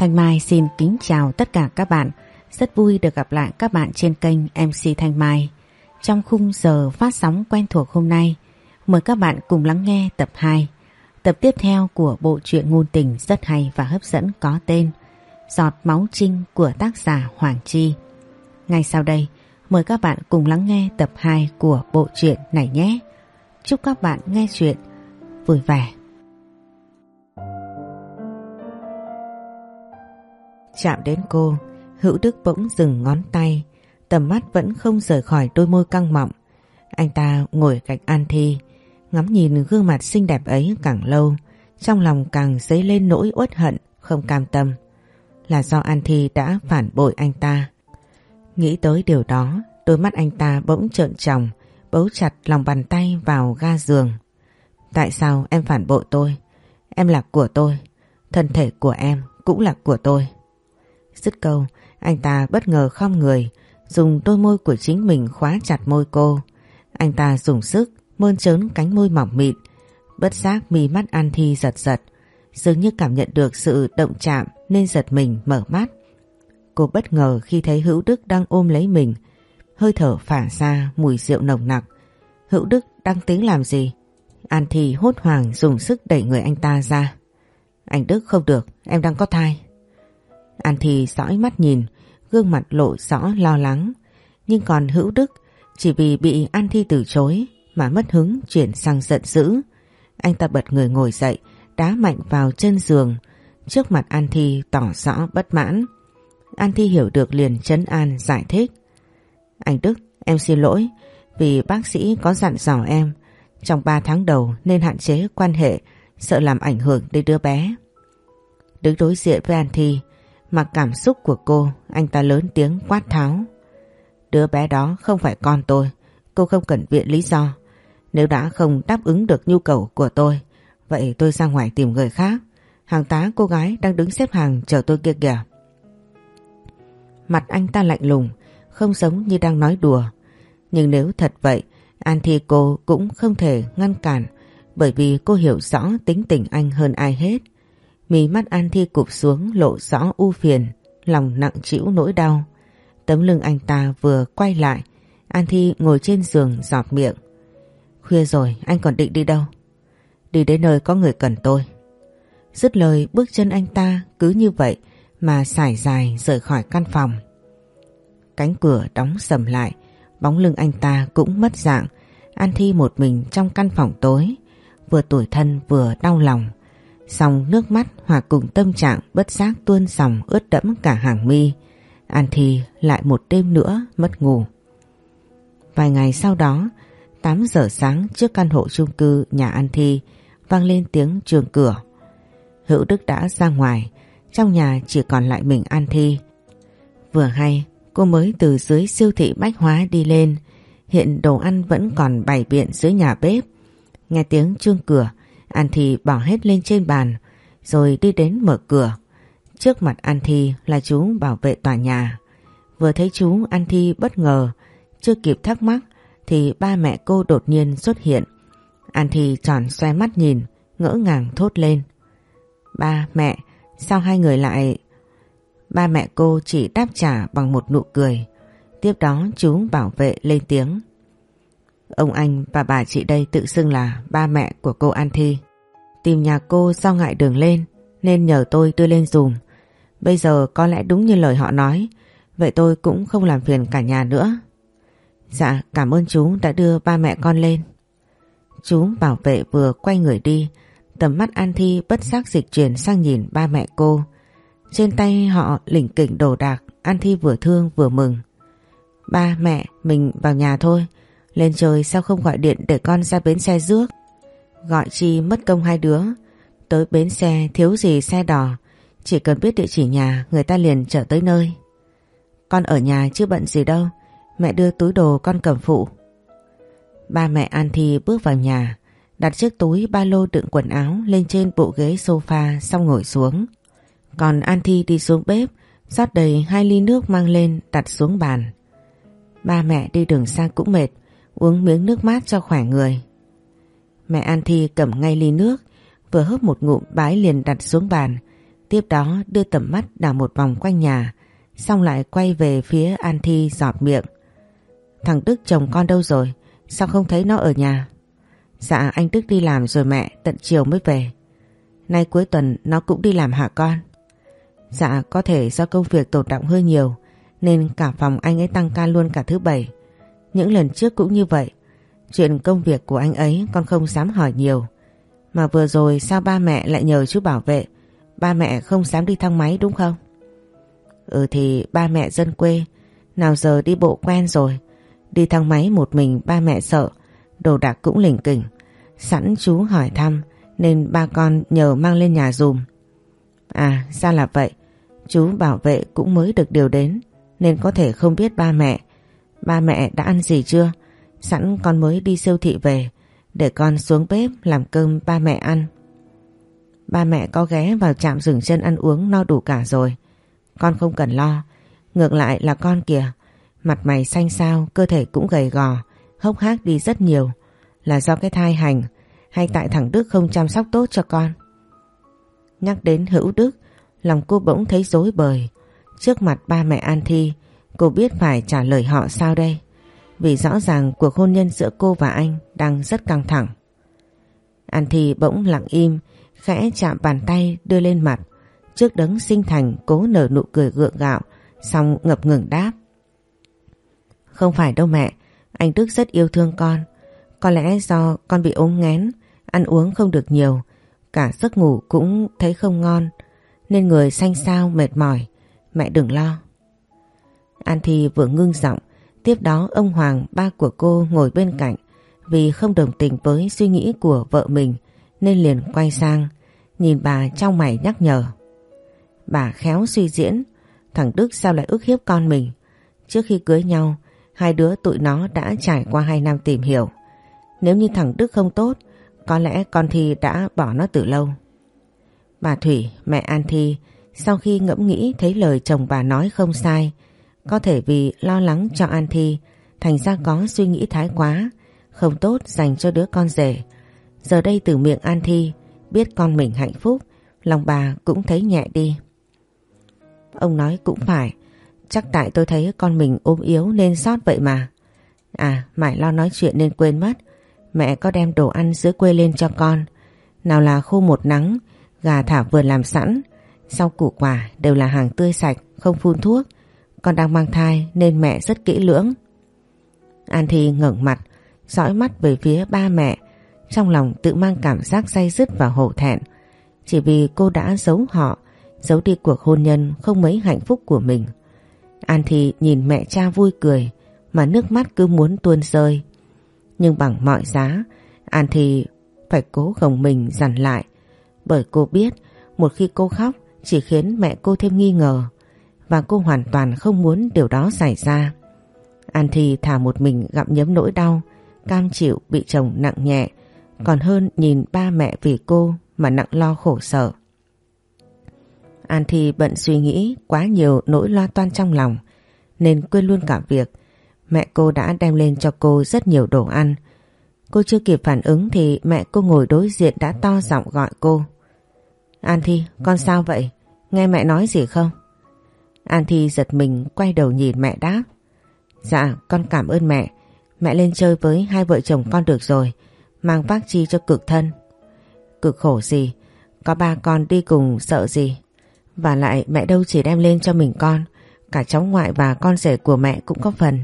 Thanh Mai xin kính chào tất cả các bạn. Rất vui được gặp lại các bạn trên kênh MC Thanh Mai. Trong khung giờ phát sóng quen thuộc hôm nay, mời các bạn cùng lắng nghe tập 2. Tập tiếp theo của bộ truyện ngôn tình rất hay và hấp dẫn có tên Giọt máu trinh của tác giả Hoàng Chi. Ngay sau đây, mời các bạn cùng lắng nghe tập 2 của bộ truyện này nhé. Chúc các bạn nghe chuyện vui vẻ. Chạm đến cô, Hữu Đức bỗng dừng ngón tay, tầm mắt vẫn không rời khỏi đôi môi căng mọng. Anh ta ngồi cạnh An Thi, ngắm nhìn gương mặt xinh đẹp ấy càng lâu, trong lòng càng dấy lên nỗi uất hận, không cam tâm. Là do An Thi đã phản bội anh ta. Nghĩ tới điều đó, đôi mắt anh ta bỗng trợn tròng, bấu chặt lòng bàn tay vào ga giường. Tại sao em phản bội tôi? Em là của tôi, thân thể của em cũng là của tôi. Dứt câu, anh ta bất ngờ khom người, dùng đôi môi của chính mình khóa chặt môi cô. Anh ta dùng sức mơn trớn cánh môi mỏng mịn, bất giác mi mắt An Thi giật giật, dường như cảm nhận được sự động chạm nên giật mình mở mắt. Cô bất ngờ khi thấy Hữu Đức đang ôm lấy mình, hơi thở phả ra mùi rượu nồng nặc. Hữu Đức đang tính làm gì? An Thi hốt hoảng dùng sức đẩy người anh ta ra. Anh Đức không được, em đang có thai. An Thi dõi mắt nhìn, gương mặt lộ rõ lo lắng. Nhưng còn Hữu Đức chỉ vì bị An Thi từ chối mà mất hứng chuyển sang giận dữ. Anh ta bật người ngồi dậy, đá mạnh vào chân giường. Trước mặt An Thi tỏ rõ bất mãn. An Thi hiểu được liền chấn an giải thích. Anh Đức, em xin lỗi vì bác sĩ có dặn dò em trong 3 tháng đầu nên hạn chế quan hệ sợ làm ảnh hưởng đến đứa bé. Đứng đối diện với An Thi, Mặc cảm xúc của cô, anh ta lớn tiếng quát tháo. Đứa bé đó không phải con tôi, cô không cần viện lý do. Nếu đã không đáp ứng được nhu cầu của tôi, vậy tôi ra ngoài tìm người khác. Hàng tá cô gái đang đứng xếp hàng chờ tôi kia kìa. Mặt anh ta lạnh lùng, không giống như đang nói đùa. Nhưng nếu thật vậy, An Thi cô cũng không thể ngăn cản bởi vì cô hiểu rõ tính tình anh hơn ai hết. Mí mắt An Thi cụp xuống lộ rõ u phiền, lòng nặng chịu nỗi đau. Tấm lưng anh ta vừa quay lại, An Thi ngồi trên giường giọt miệng. Khuya rồi, anh còn định đi đâu? Đi đến nơi có người cần tôi. Dứt lời bước chân anh ta cứ như vậy mà sải dài rời khỏi căn phòng. Cánh cửa đóng sầm lại, bóng lưng anh ta cũng mất dạng. An Thi một mình trong căn phòng tối, vừa tủi thân vừa đau lòng. Xong nước mắt hòa cùng tâm trạng bất giác tuôn dòng ướt đẫm cả hàng mi. An Thi lại một đêm nữa mất ngủ. Vài ngày sau đó, 8 giờ sáng trước căn hộ chung cư nhà An Thi vang lên tiếng trường cửa. Hữu Đức đã ra ngoài, trong nhà chỉ còn lại mình An Thi. Vừa hay, cô mới từ dưới siêu thị bách hóa đi lên, hiện đồ ăn vẫn còn bày biện dưới nhà bếp. Nghe tiếng chuông cửa, An Thi bỏ hết lên trên bàn rồi đi đến mở cửa. Trước mặt An Thi là chú bảo vệ tòa nhà. Vừa thấy chú An Thi bất ngờ, chưa kịp thắc mắc thì ba mẹ cô đột nhiên xuất hiện. An Thi tròn xoay mắt nhìn, ngỡ ngàng thốt lên. Ba, mẹ, sao hai người lại... Ba mẹ cô chỉ đáp trả bằng một nụ cười. Tiếp đó chú bảo vệ lên tiếng. Ông anh và bà chị đây tự xưng là ba mẹ của cô An Thi. Tìm nhà cô do ngại đường lên nên nhờ tôi đưa lên dùm. Bây giờ có lẽ đúng như lời họ nói, vậy tôi cũng không làm phiền cả nhà nữa. Dạ, cảm ơn chú đã đưa ba mẹ con lên. Chú bảo vệ vừa quay người đi, tầm mắt An Thi bất giác dịch chuyển sang nhìn ba mẹ cô. Trên tay họ lỉnh kỉnh đồ đạc, An Thi vừa thương vừa mừng. Ba mẹ, mình vào nhà thôi. Lên trời sao không gọi điện để con ra bến xe rước? Gọi chi mất công hai đứa. Tới bến xe thiếu gì xe đò Chỉ cần biết địa chỉ nhà, Người ta liền trở tới nơi. Con ở nhà chứ bận gì đâu. Mẹ đưa túi đồ con cầm phụ. Ba mẹ An Thi bước vào nhà, Đặt chiếc túi ba lô đựng quần áo Lên trên bộ ghế sofa Xong ngồi xuống. Còn An Thi đi xuống bếp, rót đầy hai ly nước mang lên đặt xuống bàn. Ba mẹ đi đường xa cũng mệt uống miếng nước mát cho khỏe người. Mẹ An Thi cầm ngay ly nước, vừa hớp một ngụm bái liền đặt xuống bàn, Tiếp đó đưa tầm mắt đảo một vòng quanh nhà, xong lại quay về phía An Thi giọt miệng. Thằng Đức chồng con đâu rồi? Sao không thấy nó ở nhà? Dạ anh Đức đi làm rồi mẹ, tận chiều mới về. Nay cuối tuần nó cũng đi làm hả con? Dạ có thể do công việc tổn động hơi nhiều nên cả phòng anh ấy tăng ca luôn cả thứ bảy. Những lần trước cũng như vậy. Chuyện công việc của anh ấy con không dám hỏi nhiều. Mà vừa rồi sao ba mẹ lại nhờ chú bảo vệ? Ba mẹ không dám đi thang máy đúng không? Ừ thì ba mẹ dân quê. Nào giờ đi bộ quen rồi. Đi thang máy một mình ba mẹ sợ. Đồ đạc cũng lỉnh kỉnh. Sẵn chú hỏi thăm Nên ba con nhờ mang lên nhà dùm. À ra là vậy. Chú bảo vệ cũng mới được điều đến Nên có thể không biết ba mẹ. Ba mẹ đã ăn gì chưa? Sẵn con mới đi siêu thị về Để con xuống bếp làm cơm ba mẹ ăn. Ba mẹ có ghé vào trạm dừng chân ăn uống no đủ cả rồi. Con không cần lo Ngược lại là con kìa. Mặt mày xanh xao, cơ thể cũng gầy gò Hốc hác đi rất nhiều. Là do cái thai hành Hay tại thằng Đức không chăm sóc tốt cho con? Nhắc đến hữu Đức Lòng cô bỗng thấy dối bời. Trước mặt ba mẹ An Thi Cô biết phải trả lời họ sao đây Vì rõ ràng cuộc hôn nhân giữa cô và anh Đang rất căng thẳng An Thi bỗng lặng im khẽ chạm bàn tay đưa lên mặt. Trước đấng sinh thành cố nở nụ cười gượng gạo, xong ngập ngừng đáp. Không phải đâu mẹ, anh Đức rất yêu thương con. Có lẽ do con bị ốm ngén, ăn uống không được nhiều, cả giấc ngủ cũng thấy không ngon, nên người xanh xao mệt mỏi, mẹ đừng lo. An Thi vừa ngưng giọng, tiếp đó ông Hoàng ba của cô ngồi bên cạnh vì không đồng tình với suy nghĩ của vợ mình nên liền quay sang nhìn bà trong mày nhắc nhở. Bà khéo suy diễn thằng Đức sao lại ức hiếp con mình. Trước khi cưới nhau hai đứa tụi nó đã trải qua hai năm tìm hiểu. Nếu như thằng Đức không tốt có lẽ con Thi đã bỏ nó từ lâu. Bà Thủy, mẹ An Thi sau khi ngẫm nghĩ thấy lời chồng bà nói không sai có thể vì lo lắng cho An Thi thành ra có suy nghĩ thái quá không tốt dành cho đứa con rể Giờ đây từ miệng An Thi biết con mình hạnh phúc, lòng bà cũng thấy nhẹ đi. Ông nói cũng phải, chắc tại tôi thấy con mình ốm yếu nên sót vậy mà. À, mãi lo nói chuyện nên quên mất, mẹ có đem đồ ăn dưới quê lên cho con. Nào là khô một nắng, gà thả vườn làm sẵn, sau củ quả đều là hàng tươi sạch, không phun thuốc. Con đang mang thai nên mẹ rất kỹ lưỡng. An Thi ngẩng mặt, dõi mắt về phía ba mẹ, trong lòng tự mang cảm giác say dứt và hổ thẹn. Chỉ vì cô đã giấu họ Giấu đi cuộc hôn nhân không mấy hạnh phúc của mình. An Thi nhìn mẹ cha vui cười Mà nước mắt cứ muốn tuôn rơi. Nhưng bằng mọi giá An Thi phải cố gồng mình dằn lại Bởi cô biết Một khi cô khóc Chỉ khiến mẹ cô thêm nghi ngờ. Và cô hoàn toàn không muốn điều đó xảy ra An Thi thả một mình gặm nhấm nỗi đau Cam chịu bị chồng nặng nhẹ còn hơn nhìn ba mẹ vì cô mà nặng lo khổ sở. An Thi bận suy nghĩ quá nhiều nỗi lo toan trong lòng nên quên luôn cả việc mẹ cô đã đem lên cho cô rất nhiều đồ ăn. Cô chưa kịp phản ứng thì mẹ cô ngồi đối diện đã to giọng gọi cô. An Thi, con sao vậy? Nghe mẹ nói gì không? An Thi giật mình quay đầu nhìn mẹ đáp. Dạ, con cảm ơn mẹ. Mẹ lên chơi với hai vợ chồng con được rồi mang vác chi cho cực thân. Cực khổ gì, có ba con đi cùng sợ gì. Và lại mẹ đâu chỉ đem lên cho mình con, cả cháu ngoại và con rể của mẹ cũng có phần.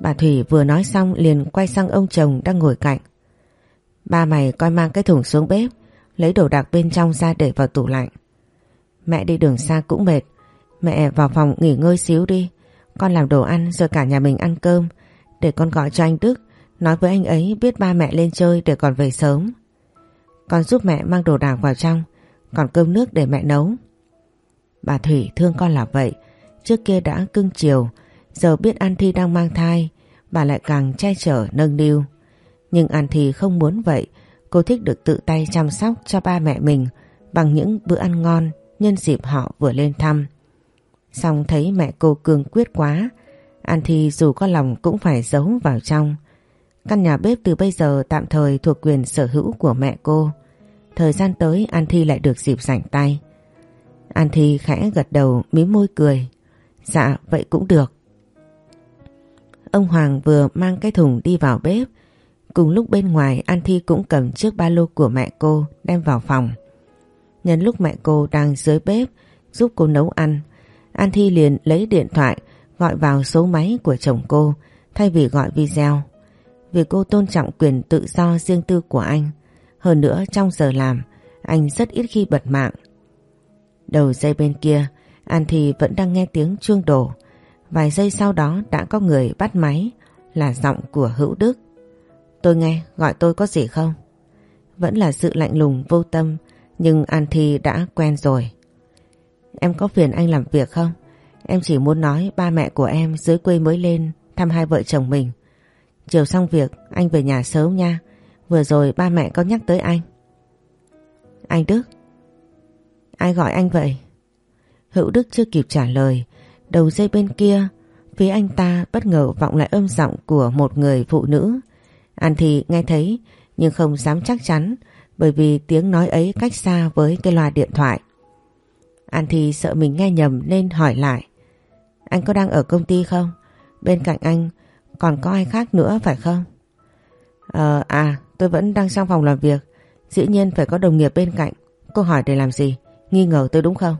Bà Thủy vừa nói xong liền quay sang ông chồng đang ngồi cạnh. Ba mày coi mang cái thùng xuống bếp, lấy đồ đạc bên trong ra để vào tủ lạnh. Mẹ đi đường xa cũng mệt, mẹ vào phòng nghỉ ngơi xíu đi. Con làm đồ ăn rồi cả nhà mình ăn cơm, để con gọi cho anh Đức Nói với anh ấy biết ba mẹ lên chơi để còn về sớm. Con giúp mẹ mang đồ đạc vào trong, còn cơm nước để mẹ nấu. Bà Thủy thương con là vậy, trước kia đã cưng chiều, giờ biết An Thi đang mang thai, bà lại càng che chở nâng niu. Nhưng An Thi không muốn vậy, cô thích được tự tay chăm sóc cho ba mẹ mình bằng những bữa ăn ngon nhân dịp họ vừa lên thăm. Xong thấy mẹ cô cương quyết quá, An Thi dù có lòng cũng phải giấu vào trong. Căn nhà bếp từ bây giờ tạm thời thuộc quyền sở hữu của mẹ cô. Thời gian tới An Thi lại được dịp rảnh tay. An Thi khẽ gật đầu mím môi cười. Dạ vậy cũng được. Ông Hoàng vừa mang cái thùng đi vào bếp. Cùng lúc bên ngoài An Thi cũng cầm chiếc ba lô của mẹ cô đem vào phòng. Nhân lúc mẹ cô đang dưới bếp giúp cô nấu ăn, An Thi liền lấy điện thoại gọi vào số máy của chồng cô thay vì gọi video. Vì cô tôn trọng quyền tự do riêng tư của anh. Hơn nữa trong giờ làm, anh rất ít khi bật mạng. Đầu dây bên kia, An Thi vẫn đang nghe tiếng chuông đổ. Vài giây sau đó đã có người bắt máy là giọng của Hữu Đức. Tôi nghe, gọi tôi có gì không? Vẫn là sự lạnh lùng vô tâm, nhưng An Thi đã quen rồi. Em có phiền anh làm việc không? Em chỉ muốn nói ba mẹ của em dưới quê mới lên thăm hai vợ chồng mình. Chiều xong việc anh về nhà sớm nha. Vừa rồi ba mẹ có nhắc tới anh. Anh Đức. Ai gọi anh vậy? Hữu Đức chưa kịp trả lời. Đầu dây bên kia, phía anh ta bất ngờ vọng lại âm giọng của một người phụ nữ. An thì nghe thấy nhưng không dám chắc chắn bởi vì tiếng nói ấy cách xa với cái loa điện thoại. An thì sợ mình nghe nhầm nên hỏi lại. Anh có đang ở công ty không? Bên cạnh anh còn có ai khác nữa phải không? Ờ à tôi vẫn đang trong phòng làm việc Dĩ nhiên phải có đồng nghiệp bên cạnh Cô hỏi để làm gì? Nghi ngờ tôi đúng không?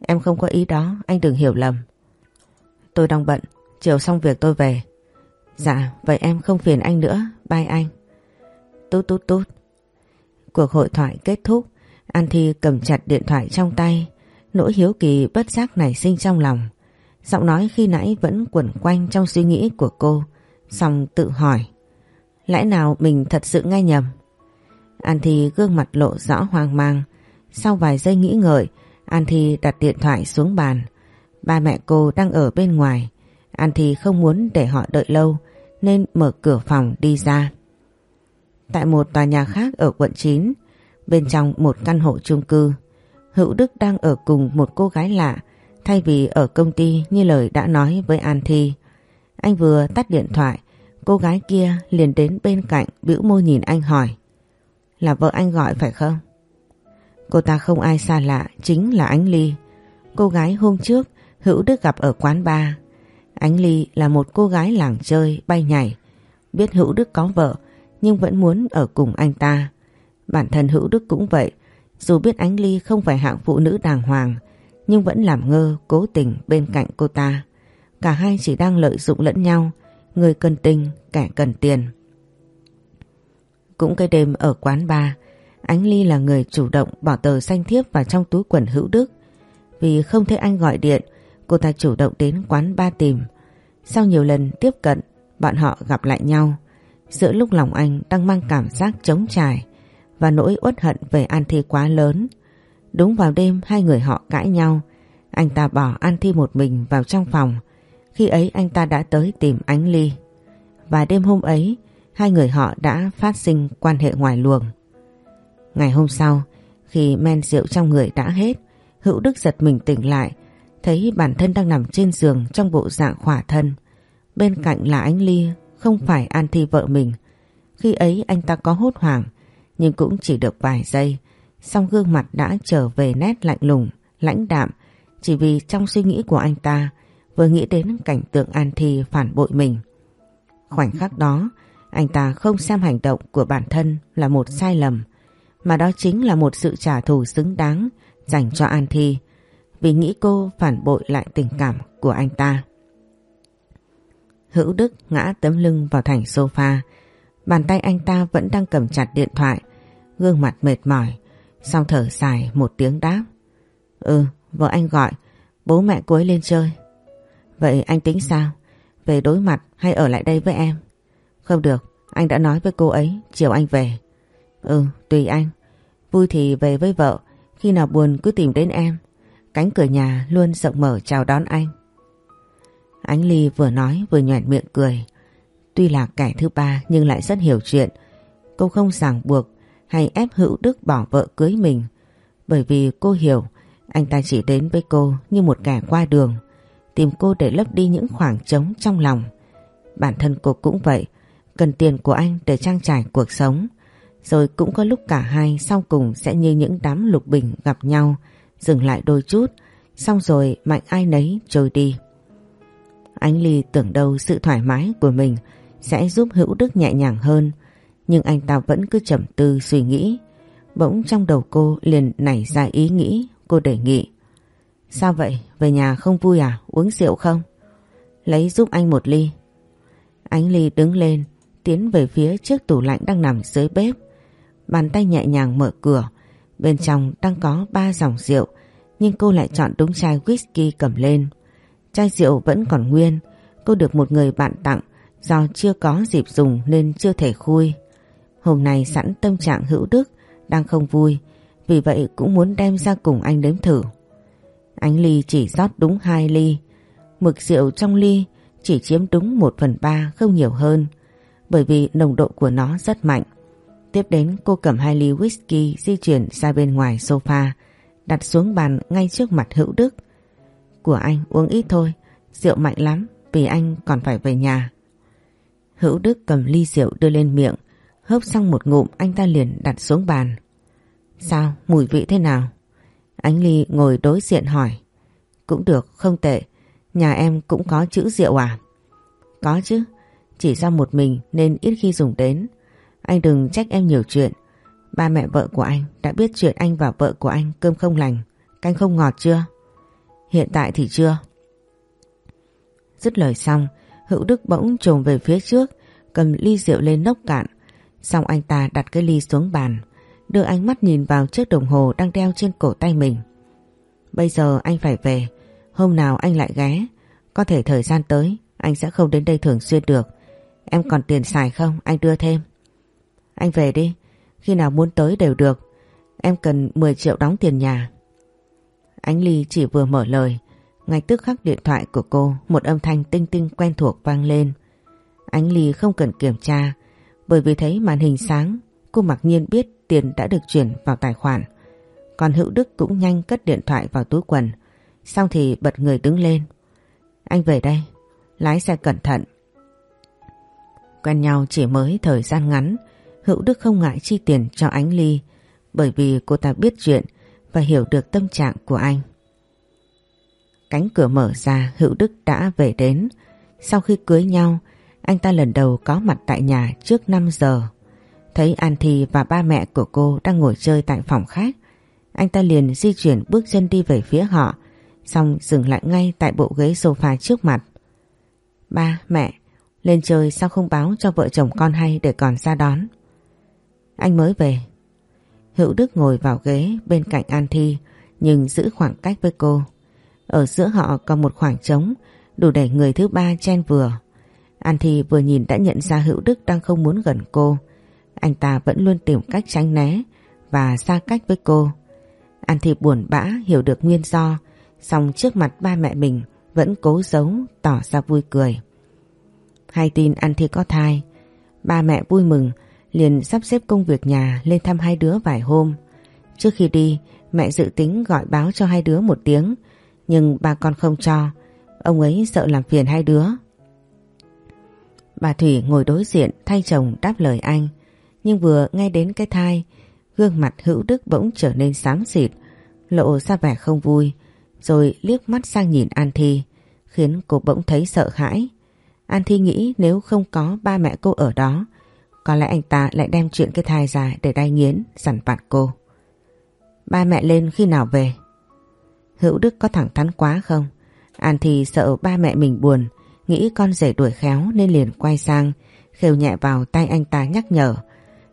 Em không có ý đó, Anh đừng hiểu lầm Tôi đang bận, Chiều xong việc tôi về Dạ vậy em không phiền anh nữa Bye anh Tút tút tút Cuộc hội thoại kết thúc An Thi cầm chặt điện thoại trong tay Nỗi hiếu kỳ bất giác nảy sinh trong lòng. Giọng nói khi nãy vẫn quẩn quanh trong suy nghĩ của cô, Xong tự hỏi, Lẽ nào mình thật sự nghe nhầm? An Thi gương mặt lộ rõ hoang mang. Sau vài giây nghĩ ngợi An Thi đặt điện thoại xuống bàn. Ba mẹ cô đang ở bên ngoài. An Thi không muốn để họ đợi lâu, Nên mở cửa phòng đi ra. Tại một tòa nhà khác ở quận 9 Bên trong một căn hộ chung cư. Hữu Đức đang ở cùng một cô gái lạ, Thay vì ở công ty như lời đã nói với An Thi. Anh vừa tắt điện thoại, Cô gái kia liền đến bên cạnh bĩu môi nhìn anh hỏi, Là vợ anh gọi phải không? Cô ta không ai xa lạ, chính là Ánh Ly. Cô gái hôm trước, Hữu Đức gặp ở quán bar. Ánh Ly là một cô gái làng chơi, bay nhảy. Biết Hữu Đức có vợ, Nhưng vẫn muốn ở cùng anh ta. Bản thân Hữu Đức cũng vậy dù biết Ánh Ly không phải hạng phụ nữ đàng hoàng Nhưng vẫn làm ngơ cố tình bên cạnh cô ta Cả hai chỉ đang lợi dụng lẫn nhau Người cần tình, kẻ cần tiền. Cũng cái đêm ở quán bar, Ánh Ly là người chủ động bỏ tờ xanh thiếp vào trong túi quần hữu đức. Vì không thấy anh gọi điện, cô ta chủ động đến quán ba tìm. Sau nhiều lần tiếp cận, bọn họ gặp lại nhau. Giữa lúc lòng anh đang mang cảm giác trống trải và nỗi uất hận về An Thi quá lớn. Đúng vào đêm hai người họ cãi nhau, anh ta bỏ An Thi một mình vào trong phòng khi ấy anh ta đã tới tìm Ánh Ly. Và đêm hôm ấy, hai người họ đã phát sinh quan hệ ngoài luồng. Ngày hôm sau, khi men rượu trong người đã hết, Hữu Đức giật mình tỉnh lại, thấy bản thân đang nằm trên giường trong bộ dạng khỏa thân. Bên cạnh là Ánh Ly, không phải An Thi vợ mình. Khi ấy anh ta có hốt hoảng, nhưng cũng chỉ được vài giây, song gương mặt đã trở về nét lạnh lùng, lãnh đạm, chỉ vì trong suy nghĩ của anh ta, vừa nghĩ đến cảnh tượng An Thi phản bội mình. Khoảnh khắc đó, anh ta không xem hành động của bản thân là một sai lầm, mà đó chính là một sự trả thù xứng đáng dành cho An Thi vì nghĩ cô phản bội lại tình cảm của anh ta. Hữu Đức ngã tấm lưng vào thành sofa, bàn tay anh ta vẫn đang cầm chặt điện thoại, gương mặt mệt mỏi, sau thở dài một tiếng đáp. Ừ, vợ anh gọi, bố mẹ cuối lên chơi. Vậy anh tính sao? Về đối mặt hay ở lại đây với em? Không được, anh đã nói với cô ấy, chiều anh về. Ừ, tùy anh. Vui thì về với vợ, khi nào buồn cứ tìm đến em. Cánh cửa nhà luôn rộng mở chào đón anh. Ánh Ly vừa nói vừa nhoẻn miệng cười. Tuy là kẻ thứ ba nhưng lại rất hiểu chuyện. Cô không ràng buộc hay ép Hữu Đức bỏ vợ cưới mình. Bởi vì cô hiểu anh ta chỉ đến với cô như một kẻ qua đường tìm cô để lấp đi những khoảng trống trong lòng. Bản thân cô cũng vậy, cần tiền của anh để trang trải cuộc sống. Rồi cũng có lúc cả hai sau cùng sẽ như những đám lục bình gặp nhau, dừng lại đôi chút, xong rồi mạnh ai nấy trôi đi. Anh Ly tưởng đâu sự thoải mái của mình sẽ giúp Hữu Đức nhẹ nhàng hơn, nhưng anh ta vẫn cứ chậm tư suy nghĩ. Bỗng trong đầu cô liền nảy ra ý nghĩ, cô đề nghị. Sao vậy, về nhà không vui à, uống rượu không? Lấy giúp anh một ly. Ánh Ly đứng lên, tiến về phía chiếc tủ lạnh đang nằm dưới bếp. Bàn tay nhẹ nhàng mở cửa, bên trong đang có ba dòng rượu, nhưng cô lại chọn đúng chai whisky cầm lên. Chai rượu vẫn còn nguyên, cô được một người bạn tặng do chưa có dịp dùng nên chưa thể khui. Hôm nay sẵn tâm trạng hữu đức, đang không vui, vì vậy cũng muốn đem ra cùng anh đếm thử. Ánh ly chỉ rót đúng hai ly, mực rượu trong ly chỉ chiếm đúng một phần ba không nhiều hơn, bởi vì nồng độ của nó rất mạnh. Tiếp đến cô cầm hai ly whisky di chuyển ra bên ngoài sofa, đặt xuống bàn ngay trước mặt hữu đức. Của anh uống ít thôi, rượu mạnh lắm vì anh còn phải về nhà. Hữu Đức cầm ly rượu đưa lên miệng, hớp xong một ngụm anh ta liền đặt xuống bàn. Sao, mùi vị thế nào? Ánh Ly ngồi đối diện hỏi. Cũng được, không tệ. Nhà em cũng có chữ rượu à? Có chứ, chỉ do một mình nên ít khi dùng đến. Anh đừng trách em nhiều chuyện. Ba mẹ vợ của anh đã biết chuyện anh và vợ của anh cơm không lành, canh không ngọt chưa? Hiện tại thì chưa. Dứt lời xong, Hữu Đức bỗng trồm về phía trước, cầm ly rượu lên nốc cạn. Xong anh ta đặt cái ly xuống bàn, đưa ánh mắt nhìn vào chiếc đồng hồ đang đeo trên cổ tay mình. Bây giờ anh phải về, hôm nào anh lại ghé, có thể thời gian tới anh sẽ không đến đây thường xuyên được. Em còn tiền xài không? Anh đưa thêm. Anh về đi, khi nào muốn tới đều được. Em cần 10 triệu đóng tiền nhà. Ánh Ly chỉ vừa mở lời, ngay tức khắc điện thoại của cô một âm thanh tinh tinh quen thuộc vang lên. Ánh Ly không cần kiểm tra, bởi vì thấy màn hình sáng, cô mặc nhiên biết tiền đã được chuyển vào tài khoản. Còn Hữu Đức cũng nhanh cất điện thoại vào túi quần, xong thì bật người đứng lên. Anh về đây, lái xe cẩn thận. Quen nhau chỉ mới thời gian ngắn, Hữu Đức không ngại chi tiền cho Ánh Ly bởi vì cô ta biết chuyện và hiểu được tâm trạng của anh. Cánh cửa mở ra Hữu Đức đã về đến. Sau khi cưới nhau, anh ta lần đầu có mặt tại nhà trước 5 giờ. Thấy An Thi và ba mẹ của cô đang ngồi chơi tại phòng khách. Anh ta liền di chuyển bước chân đi về phía họ, xong dừng lại ngay tại bộ ghế sofa trước mặt. Ba, mẹ, lên chơi sao không báo cho vợ chồng con hay để còn ra đón. Anh mới về. Hữu Đức ngồi vào ghế bên cạnh An Thi nhưng giữ khoảng cách với cô. Ở giữa họ có một khoảng trống đủ để người thứ ba chen vừa. An Thi vừa nhìn đã nhận ra Hữu Đức đang không muốn gần cô. Anh ta vẫn luôn tìm cách tránh né và xa cách với cô. An Thi buồn bã hiểu được nguyên do song trước mặt ba mẹ mình vẫn cố giấu tỏ ra vui cười. Hay tin An Thi có thai, ba mẹ vui mừng liền sắp xếp công việc nhà lên thăm hai đứa vài hôm. Trước khi đi, mẹ dự tính gọi báo cho hai đứa một tiếng, nhưng ba con không cho, ông ấy sợ làm phiền hai đứa. Bà Thủy ngồi đối diện thay chồng đáp lời anh, nhưng vừa nghe đến cái thai, gương mặt hữu đức bỗng trở nên xám xịt, lộ ra vẻ không vui, rồi liếc mắt sang nhìn An Thi, khiến cô bỗng thấy sợ hãi. An Thi nghĩ nếu không có ba mẹ cô ở đó, có lẽ anh ta lại đem chuyện cái thai ra để đai nghiến, dằn vặt cô. Ba mẹ lên khi nào về? Hữu Đức có thẳng thắn quá không? An thì sợ ba mẹ mình buồn, nghĩ con rể đuổi khéo nên liền quay sang, khều nhẹ vào tay anh ta nhắc nhở.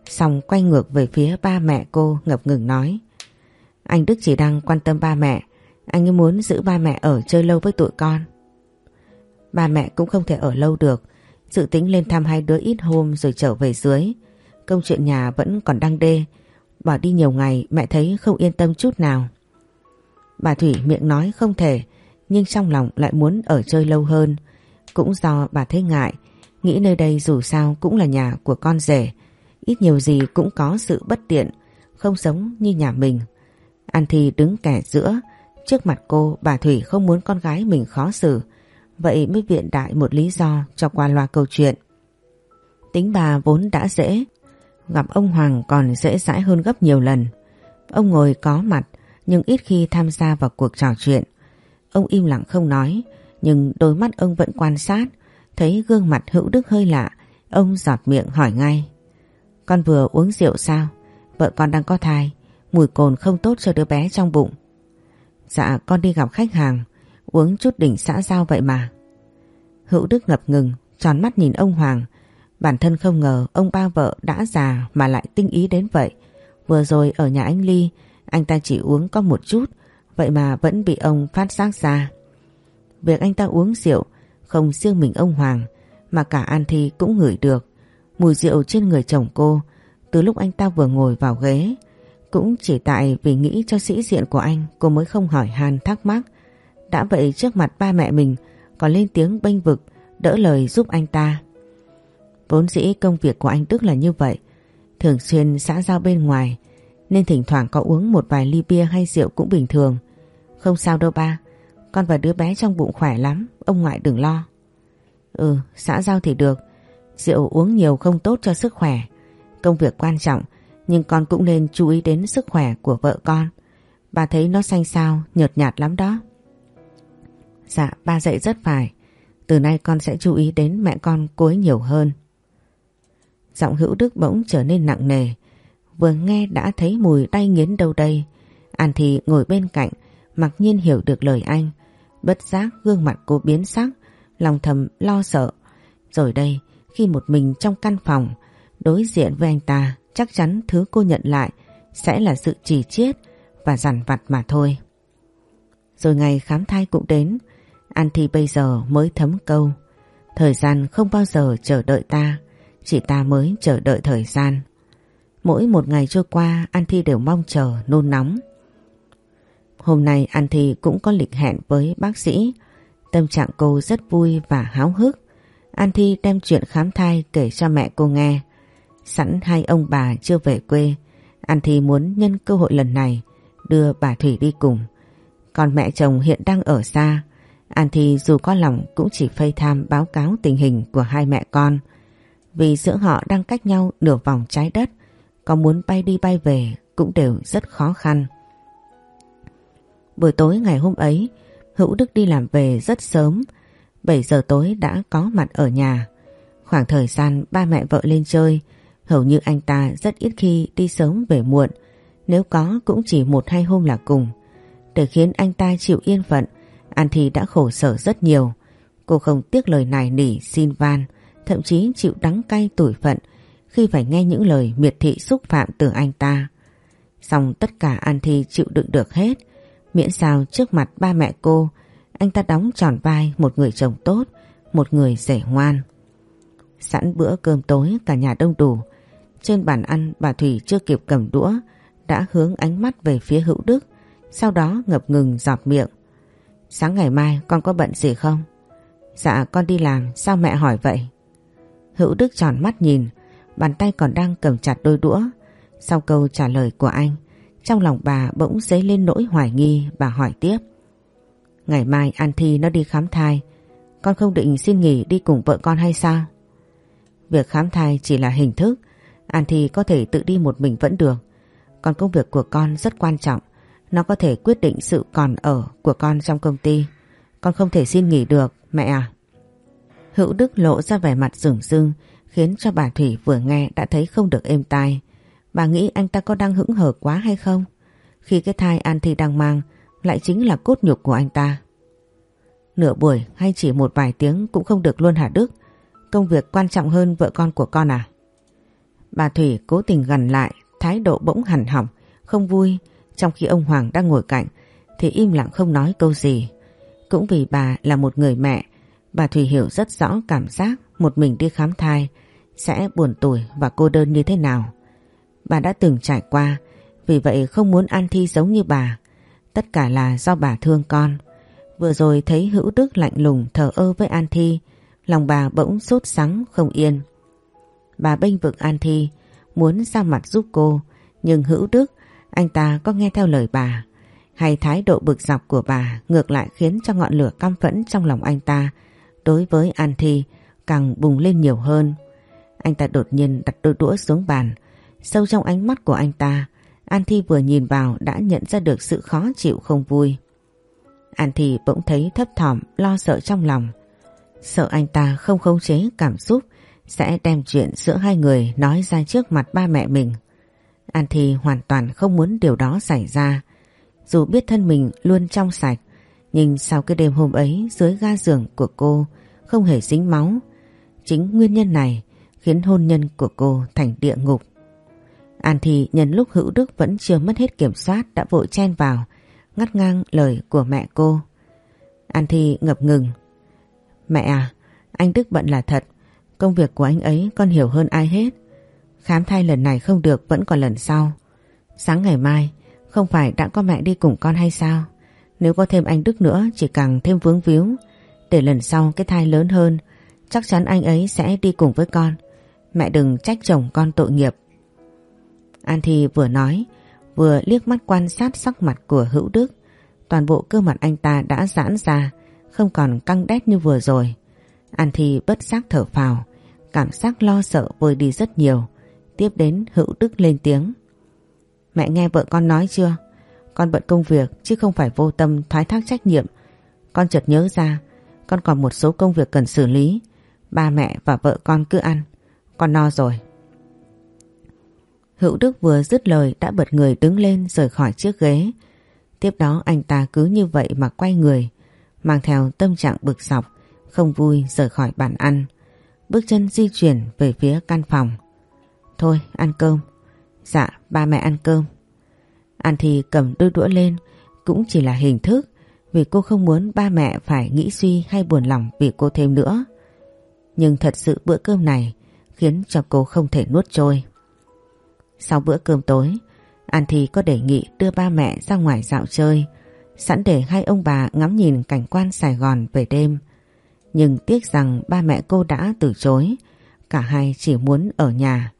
Xong quay ngược về phía ba mẹ cô ngập ngừng nói. Anh Đức chỉ đang quan tâm ba mẹ, anh ấy muốn giữ ba mẹ ở chơi lâu với tụi con. Ba mẹ cũng không thể ở lâu được, Dự tính lên thăm hai đứa ít hôm rồi trở về dưới. Công chuyện nhà vẫn còn đang đê. Bỏ đi nhiều ngày mẹ thấy không yên tâm chút nào. Bà Thủy miệng nói không thể nhưng trong lòng lại muốn ở chơi lâu hơn. Cũng do bà thấy ngại nghĩ nơi đây dù sao cũng là nhà của con rể. Ít nhiều gì cũng có sự bất tiện không giống như nhà mình. An Thi đứng kẻ giữa trước mặt cô bà Thủy không muốn con gái mình khó xử Vậy mới viện đại một lý do cho qua loa câu chuyện. Tính bà vốn đã dễ, gặp ông Hoàng còn dễ dãi hơn gấp nhiều lần. Ông ngồi có mặt nhưng ít khi tham gia vào cuộc trò chuyện. Ông im lặng không nói, nhưng đôi mắt ông vẫn quan sát, thấy gương mặt hữu đức hơi lạ, ông giọt miệng hỏi ngay. Con vừa uống rượu sao? Vợ con đang có thai, mùi cồn không tốt cho đứa bé trong bụng. Dạ con đi gặp khách hàng, uống chút đỉnh xã giao vậy mà. Hữu Đức ngập ngừng, tròn mắt nhìn ông Hoàng. Bản thân không ngờ ông ba vợ đã già mà lại tinh ý đến vậy. Vừa rồi ở nhà anh Ly, anh ta chỉ uống có một chút, vậy mà vẫn bị ông phát giác ra. Việc anh ta uống rượu không riêng mình ông Hoàng, mà cả An Thi cũng ngửi được. Mùi rượu trên người chồng cô, từ lúc anh ta vừa ngồi vào ghế, cũng chỉ tại vì nghĩ cho sĩ diện của anh cô mới không hỏi han thắc mắc. Đã vậy trước mặt ba mẹ mình còn lên tiếng bênh vực đỡ lời giúp anh ta. Vốn dĩ công việc của anh Đức là như vậy, thường xuyên xã giao bên ngoài nên thỉnh thoảng có uống một vài ly bia hay rượu cũng bình thường. Không sao đâu ba, con và đứa bé trong bụng khỏe lắm, ông ngoại đừng lo. Ừ, xã giao thì được, rượu uống nhiều không tốt cho sức khỏe. Công việc quan trọng nhưng con cũng nên chú ý đến sức khỏe của vợ con. Bà thấy nó xanh xao, nhợt nhạt lắm đó. Dạ, ba dạy rất phải. Từ nay con sẽ chú ý đến mẹ con cô ấy nhiều hơn. Giọng hữu đức bỗng trở nên nặng nề. Vừa nghe đã thấy mùi đay nghiến đâu đây. An thì ngồi bên cạnh, mặc nhiên hiểu được lời anh. Bất giác gương mặt cô biến sắc, lòng thầm lo sợ. Rồi đây, khi một mình trong căn phòng, đối diện với anh ta, chắc chắn thứ cô nhận lại sẽ là sự chỉ chiết và dằn vặt mà thôi. Rồi ngày khám thai cũng đến, An Thi bây giờ mới thấm câu. Thời gian không bao giờ chờ đợi ta, chỉ ta mới chờ đợi thời gian. Mỗi một ngày trôi qua An Thi đều mong chờ, nôn nóng. Hôm nay An Thi cũng có lịch hẹn với bác sĩ. Tâm trạng cô rất vui và háo hức. An Thi đem chuyện khám thai kể cho mẹ cô nghe. Sẵn hai ông bà chưa về quê, An Thi muốn nhân cơ hội lần này đưa bà Thủy đi cùng. Còn mẹ chồng hiện đang ở xa, An Thi dù có lòng cũng chỉ phây tham báo cáo tình hình của hai mẹ con. Vì giữa họ đang cách nhau nửa vòng trái đất, có muốn bay đi bay về cũng đều rất khó khăn. Buổi tối ngày hôm ấy, Hữu Đức đi làm về rất sớm, 7 giờ tối đã có mặt ở nhà. Khoảng thời gian ba mẹ vợ lên chơi, hầu như anh ta rất ít khi đi sớm về muộn, nếu có cũng chỉ một hai hôm là cùng. Để khiến anh ta chịu yên phận, An Thi đã khổ sở rất nhiều. Cô không tiếc lời nài nỉ xin van, thậm chí chịu đắng cay tủi phận khi phải nghe những lời miệt thị xúc phạm từ anh ta. Xong tất cả An Thi chịu đựng được hết, miễn sao trước mặt ba mẹ cô, anh ta đóng tròn vai một người chồng tốt, một người rể ngoan. Sẵn bữa cơm tối cả nhà đông đủ, trên bàn ăn bà Thủy chưa kịp cầm đũa, đã hướng ánh mắt về phía hữu đức, sau đó ngập ngừng giọt miệng. Sáng ngày mai con có bận gì không? Dạ con đi làm, sao mẹ hỏi vậy? Hữu Đức tròn mắt nhìn, bàn tay còn đang cầm chặt đôi đũa. Sau câu trả lời của anh, trong lòng bà bỗng dấy lên nỗi hoài nghi, bà hỏi tiếp. Ngày mai An Thi nó đi khám thai, con không định xin nghỉ đi cùng vợ con hay sao? Việc khám thai chỉ là hình thức, An Thi có thể tự đi một mình vẫn được. Còn công việc của con rất quan trọng, nó có thể quyết định sự còn ở của con trong công ty. Con không thể xin nghỉ được, mẹ à. Hữu Đức lộ ra vẻ mặt rửng rưng khiến cho bà Thủy vừa nghe đã thấy không được êm tai. Bà nghĩ anh ta có đang hững hờ quá hay không? Khi cái thai An Thi đang mang lại chính là cốt nhục của anh ta. Nửa buổi hay chỉ một vài tiếng cũng không được luôn hả Đức? Công việc quan trọng hơn vợ con của con à? Bà Thủy cố tình gần lại, thái độ bỗng hẳn hỏng, không vui trong khi ông Hoàng đang ngồi cạnh thì im lặng không nói câu gì. Cũng vì bà là một người mẹ, bà Thủy hiểu rất rõ cảm giác một mình đi khám thai sẽ buồn tủi và cô đơn như thế nào. Bà đã từng trải qua, vì vậy không muốn An Thi giống như bà. Tất cả là do bà thương con. Vừa rồi thấy Hữu Đức lạnh lùng thờ ơ với An Thi, lòng bà bỗng sốt sắng không yên. Bà bênh vực An Thi, muốn ra mặt giúp cô, nhưng Hữu Đức anh ta có nghe theo lời bà hay thái độ bực dọc của bà ngược lại khiến cho ngọn lửa căm phẫn trong lòng anh ta đối với An Thi càng bùng lên nhiều hơn. Anh ta đột nhiên đặt đôi đũa xuống bàn, sâu trong ánh mắt của anh ta, An Thi vừa nhìn vào đã nhận ra được sự khó chịu không vui. An Thi bỗng thấy thấp thỏm, lo sợ trong lòng. Sợ anh ta không khống chế cảm xúc sẽ đem chuyện giữa hai người nói ra trước mặt ba mẹ mình. An Thi hoàn toàn không muốn điều đó xảy ra. Dù biết thân mình luôn trong sạch, nhưng sau cái đêm hôm ấy dưới ga giường của cô không hề dính máu. Chính nguyên nhân này khiến hôn nhân của cô thành địa ngục. An thì nhân lúc Hữu Đức vẫn chưa mất hết kiểm soát đã vội chen vào, ngắt ngang lời của mẹ cô. An thì ngập ngừng. Mẹ à, anh Đức bận là thật, công việc của anh ấy con hiểu hơn ai hết. Khám thai lần này không được vẫn còn lần sau. Sáng ngày mai, không phải đã có mẹ đi cùng con hay sao? Nếu có thêm anh Đức nữa chỉ càng thêm vướng víu. Để lần sau cái thai lớn hơn, chắc chắn anh ấy sẽ đi cùng với con. Mẹ đừng trách chồng con tội nghiệp. An Thi vừa nói, vừa liếc mắt quan sát sắc mặt của Hữu Đức. Toàn bộ cơ mặt anh ta đã giãn ra, không còn căng đét như vừa rồi. An Thi bất giác thở phào, cảm giác lo sợ vơi đi rất nhiều. Tiếp đến Hữu Đức lên tiếng. Mẹ nghe vợ con nói chưa? Con bận công việc chứ không phải vô tâm thoái thác trách nhiệm. Con chợt nhớ ra, con còn một số công việc cần xử lý. Ba mẹ và vợ con cứ ăn. Con no rồi. Hữu Đức vừa dứt lời đã bật người đứng lên rời khỏi chiếc ghế. Tiếp đó anh ta cứ như vậy mà quay người, mang theo tâm trạng bực sọc, không vui rời khỏi bàn ăn. Bước chân di chuyển về phía căn phòng. Thôi ăn cơm. Dạ ba mẹ ăn cơm. An thì cầm đôi đũa lên cũng chỉ là hình thức vì cô không muốn ba mẹ phải nghĩ suy hay buồn lòng vì cô thêm nữa. Nhưng thật sự bữa cơm này khiến cho cô không thể nuốt trôi. Sau bữa cơm tối, An Thi có đề nghị đưa ba mẹ ra ngoài dạo chơi, sẵn để hai ông bà ngắm nhìn cảnh quan Sài Gòn về đêm. Nhưng tiếc rằng ba mẹ cô đã từ chối, cả hai chỉ muốn ở nhà.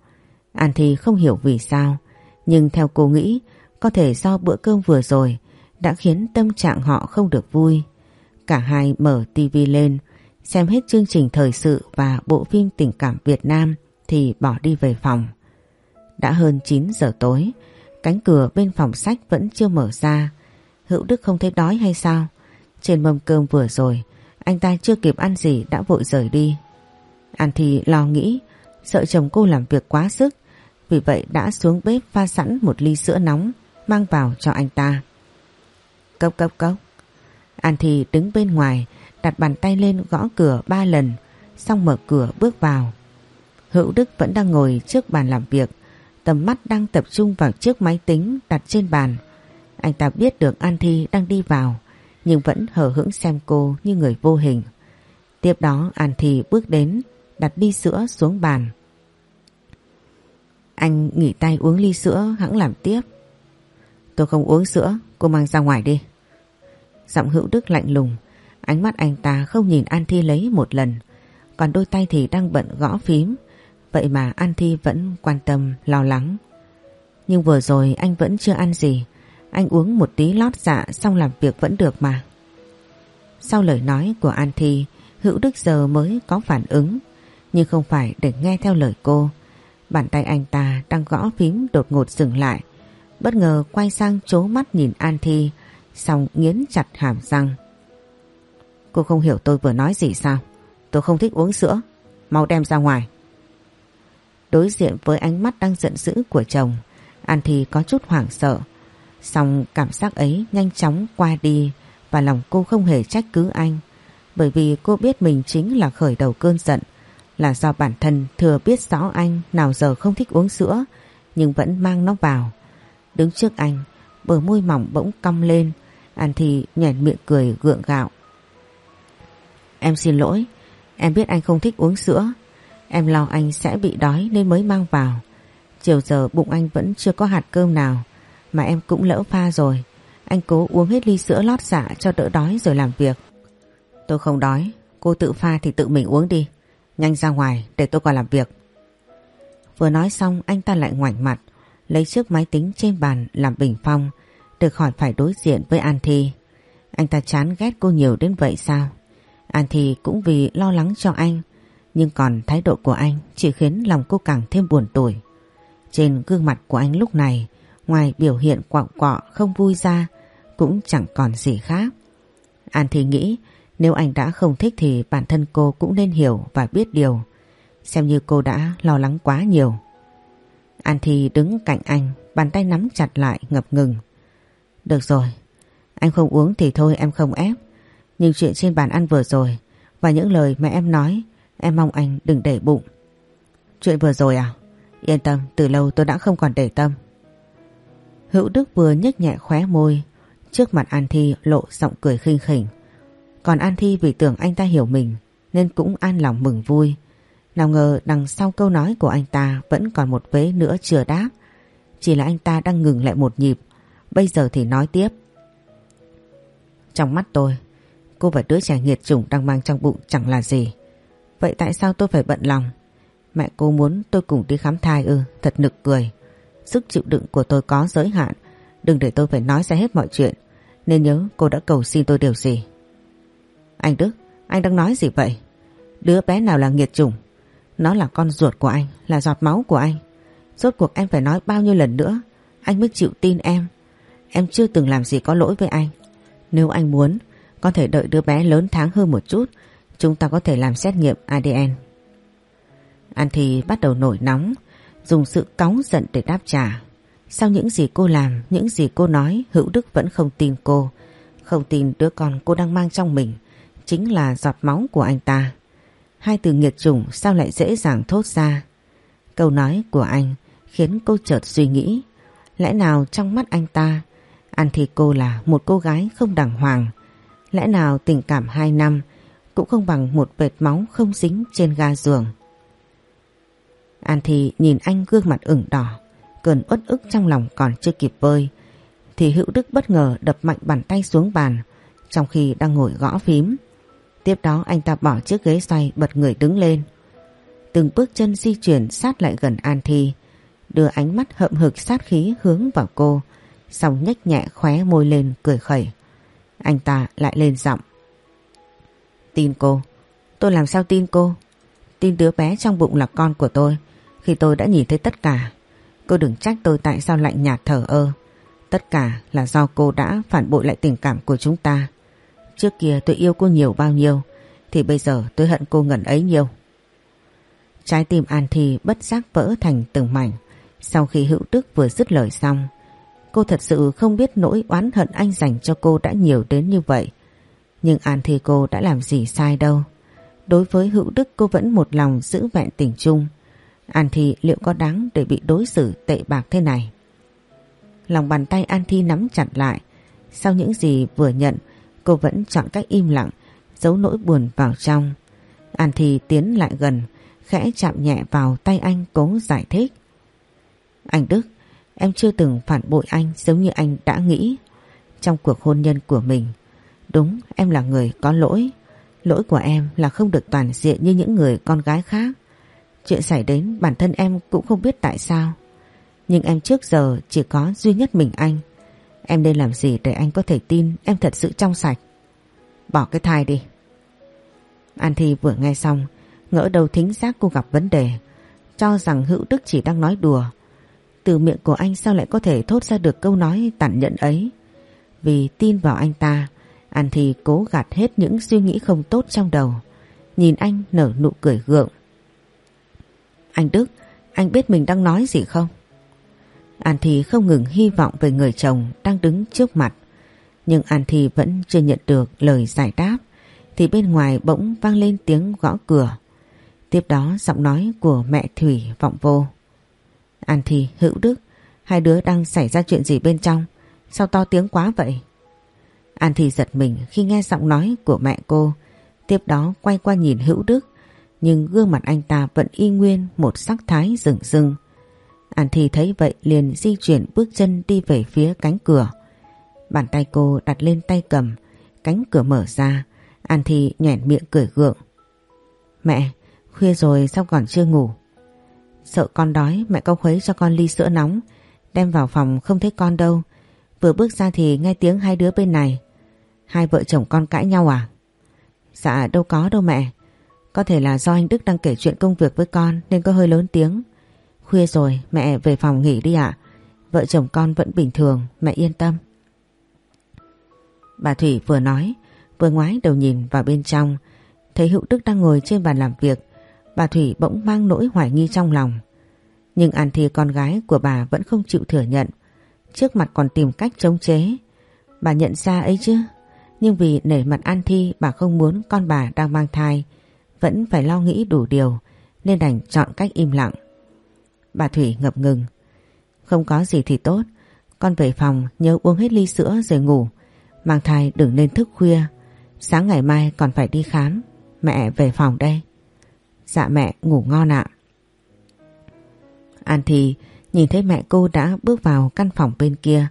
An Thi không hiểu vì sao, nhưng theo cô nghĩ có thể do bữa cơm vừa rồi đã khiến tâm trạng họ không được vui. Cả hai mở tivi lên, xem hết chương trình thời sự và bộ phim tình cảm Việt Nam thì bỏ đi về phòng. Đã hơn 9 giờ tối, cánh cửa bên phòng sách vẫn chưa mở ra. Hữu Đức không thấy đói hay sao? Trên mâm cơm vừa rồi, anh ta chưa kịp ăn gì đã vội rời đi. An thì lo nghĩ, sợ chồng cô làm việc quá sức, vì vậy đã xuống bếp pha sẵn một ly sữa nóng mang vào cho anh ta. Cốc cốc cốc. An thì đứng bên ngoài, đặt bàn tay lên gõ cửa ba lần, xong mở cửa bước vào. Hữu Đức vẫn đang ngồi trước bàn làm việc, tầm mắt đang tập trung vào chiếc máy tính đặt trên bàn. Anh ta biết được An Thi đang đi vào, nhưng vẫn hờ hững xem cô như người vô hình. Tiếp đó An Thi bước đến, đặt ly sữa xuống bàn. Anh nghỉ tay uống ly sữa hãng làm tiếp. Tôi không uống sữa, cô mang ra ngoài đi. Giọng hữu đức lạnh lùng, ánh mắt anh ta không nhìn An Thi lấy một lần, còn đôi tay thì đang bận gõ phím. Vậy mà An Thi vẫn quan tâm, lo lắng. Nhưng vừa rồi anh vẫn chưa ăn gì, anh uống một tí lót dạ xong làm việc vẫn được mà. Sau lời nói của An Thi, Hữu Đức giờ mới có phản ứng, nhưng không phải để nghe theo lời cô. Bàn tay anh ta đang gõ phím đột ngột dừng lại, bất ngờ quay sang chố mắt nhìn An Thi, xong nghiến chặt hàm răng. Cô không hiểu tôi vừa nói gì sao? Tôi không thích uống sữa, mau đem ra ngoài. Đối diện với ánh mắt đang giận dữ của chồng, An Thi có chút hoảng sợ. Xong cảm giác ấy nhanh chóng qua đi và lòng cô không hề trách cứ anh. Bởi vì cô biết mình chính là khởi đầu cơn giận, là do bản thân thừa biết rõ anh nào giờ không thích uống sữa nhưng vẫn mang nó vào. Đứng trước anh, bờ môi mỏng bỗng cong lên, An Thi nhảy miệng cười gượng gạo. Em xin lỗi, em biết anh không thích uống sữa, em lo anh sẽ bị đói nên mới mang vào. Chiều giờ bụng anh vẫn chưa có hạt cơm nào, mà em cũng lỡ pha rồi. Anh cố uống hết ly sữa lót dạ cho đỡ đói rồi làm việc. Tôi không đói, cô tự pha thì tự mình uống đi. Nhanh ra ngoài để tôi còn làm việc. Vừa nói xong anh ta lại ngoảnh mặt, lấy chiếc máy tính trên bàn làm bình phong, được khỏi phải đối diện với An Thi. Anh ta chán ghét cô nhiều đến vậy sao? An Thi cũng vì lo lắng cho anh, nhưng còn thái độ của anh chỉ khiến lòng cô càng thêm buồn tủi. Trên gương mặt của anh lúc này Ngoài biểu hiện quọng quọ không vui ra cũng chẳng còn gì khác. An thì nghĩ nếu anh đã không thích thì bản thân cô cũng nên hiểu và biết điều. Xem như cô đã lo lắng quá nhiều. An thì đứng cạnh anh, bàn tay nắm chặt lại ngập ngừng. Được rồi, anh không uống thì thôi em không ép. Nhưng chuyện trên bàn ăn vừa rồi và những lời mẹ em nói, em mong anh đừng để bụng. Chuyện vừa rồi à? Yên tâm, từ lâu tôi đã không còn để tâm. Hữu Đức vừa nhếch nhẹ khóe môi, trước mặt An Thi lộ giọng cười khinh khỉnh. Còn An Thi vì tưởng anh ta hiểu mình nên cũng an lòng mừng vui. Nào ngờ đằng sau câu nói của anh ta vẫn còn một vế nữa chưa đáp. Chỉ là anh ta đang ngừng lại một nhịp. Bây giờ thì nói tiếp. Trong mắt tôi, cô và đứa trẻ nghiệt chủng đang mang trong bụng chẳng là gì. Vậy tại sao tôi phải bận lòng? Mẹ cô muốn tôi cùng đi khám thai ư, thật nực cười. Sức chịu đựng của tôi có giới hạn, đừng để tôi phải nói ra hết mọi chuyện. Nên nhớ cô đã cầu xin tôi điều gì. Anh Đức, anh đang nói gì vậy? Đứa bé nào là nghiệt chủng? Nó là con ruột của anh, là giọt máu của anh. Rốt cuộc em phải nói bao nhiêu lần nữa, anh mới chịu tin em. Em chưa từng làm gì có lỗi với anh. Nếu anh muốn, có thể đợi đứa bé lớn tháng hơn một chút, chúng ta có thể làm xét nghiệm ADN. An Thi bắt đầu nổi nóng, dùng sự cáu giận để đáp trả. Sau những gì cô làm, những gì cô nói, Hữu Đức vẫn không tin cô. Không tin đứa con cô đang mang trong mình chính là giọt máu của anh ta. Hai từ nghiệt chủng sao lại dễ dàng thốt ra. Câu nói của anh khiến cô chợt suy nghĩ. Lẽ nào trong mắt anh ta, An Thi cô là một cô gái không đàng hoàng. Lẽ nào tình cảm hai năm cũng không bằng một vệt máu không dính trên ga giường. An Thi nhìn anh gương mặt ửng đỏ, cơn uất ức trong lòng còn chưa kịp vơi. Thì Hữu Đức bất ngờ đập mạnh bàn tay xuống bàn trong khi đang ngồi gõ phím. Tiếp đó anh ta bỏ chiếc ghế xoay bật người đứng lên. Từng bước chân di chuyển sát lại gần An Thi, đưa ánh mắt hậm hực sát khí hướng vào cô, xong nhếch nhẹ khóe môi lên cười khẩy. Anh ta lại lên giọng. Tin cô. Tôi làm sao tin cô? Tin đứa bé trong bụng là con của tôi. Khi tôi đã nhìn thấy tất cả. Cô đừng trách tôi tại sao lạnh nhạt thở ơ. Tất cả là do cô đã phản bội lại tình cảm của chúng ta. Trước kia tôi yêu cô nhiều bao nhiêu, Thì bây giờ tôi hận cô ngẩn ấy nhiều Trái tim An Thi bất giác vỡ thành từng mảnh Sau khi hữu đức vừa dứt lời xong, Cô thật sự không biết nỗi oán hận anh dành cho cô đã nhiều đến như vậy nhưng An thì cô đã làm gì sai đâu Đối với hữu đức cô vẫn một lòng giữ vẹn tình chung An Thi liệu có đáng để bị đối xử tệ bạc thế này Lòng bàn tay An Thi nắm chặt lại Sau những gì vừa nhận Cô vẫn chọn cách im lặng, giấu nỗi buồn vào trong. An Thi tiến lại gần, khẽ chạm nhẹ vào tay anh cố giải thích. Anh Đức, em chưa từng phản bội anh giống như anh đã nghĩ. Trong cuộc hôn nhân của mình, đúng em là người có lỗi. Lỗi của em là không được toàn diện như những người con gái khác. Chuyện xảy đến bản thân em cũng không biết tại sao. Nhưng em trước giờ chỉ có duy nhất mình anh. Em nên làm gì để anh có thể tin em thật sự trong sạch? Bỏ cái thai đi. An Thi vừa nghe xong, ngỡ đầu thính giác cô gặp vấn đề, cho rằng Hữu Đức chỉ đang nói đùa. Từ miệng của anh sao lại có thể thốt ra được câu nói tàn nhẫn ấy? Vì tin vào anh ta, An Thi cố gạt hết những suy nghĩ không tốt trong đầu. Nhìn anh nở nụ cười gượng. Anh Đức, anh biết mình đang nói gì không? An Thi không ngừng hy vọng về người chồng đang đứng trước mặt. Nhưng An Thi vẫn chưa nhận được lời giải đáp thì bên ngoài bỗng vang lên tiếng gõ cửa. Tiếp đó giọng nói của mẹ Thủy vọng vô. An Thi, Hữu Đức, hai đứa đang xảy ra chuyện gì bên trong? Sao to tiếng quá vậy? An Thi giật mình khi nghe giọng nói của mẹ cô. Tiếp đó quay qua nhìn Hữu Đức nhưng gương mặt anh ta vẫn y nguyên một sắc thái rừng rừng. An Thi thấy vậy liền di chuyển bước chân đi về phía cánh cửa. Bàn tay cô đặt lên tay cầm, cánh cửa mở ra, An Thi nhoẻn miệng cười gượng. Mẹ, khuya rồi sao còn chưa ngủ? Sợ con đói, mẹ câu khuấy cho con ly sữa nóng, đem vào phòng không thấy con đâu. Vừa bước ra thì nghe tiếng hai đứa bên này. Hai vợ chồng con cãi nhau à? Dạ đâu có đâu mẹ. Có thể là do anh Đức đang kể chuyện công việc với con nên có hơi lớn tiếng. Khuya rồi mẹ về phòng nghỉ đi ạ. Vợ chồng con vẫn bình thường, mẹ yên tâm. Bà Thủy vừa nói, vừa ngoái đầu nhìn vào bên trong, thấy Hữu Đức đang ngồi trên bàn làm việc, bà Thủy bỗng mang nỗi hoài nghi trong lòng. Nhưng An Thi con gái của bà vẫn không chịu thừa nhận, trước mặt còn tìm cách chống chế. Bà nhận ra ấy chứ, nhưng vì nể mặt An Thi bà không muốn con bà đang mang thai, vẫn phải lo nghĩ đủ điều nên đành chọn cách im lặng. Bà Thủy ngập ngừng. Không có gì thì tốt, con về phòng nhớ uống hết ly sữa rồi ngủ. Mang thai đừng nên thức khuya, sáng ngày mai còn phải đi khám. Mẹ về phòng đây. Dạ mẹ ngủ ngon ạ. An Thi nhìn thấy mẹ cô đã bước vào căn phòng bên kia.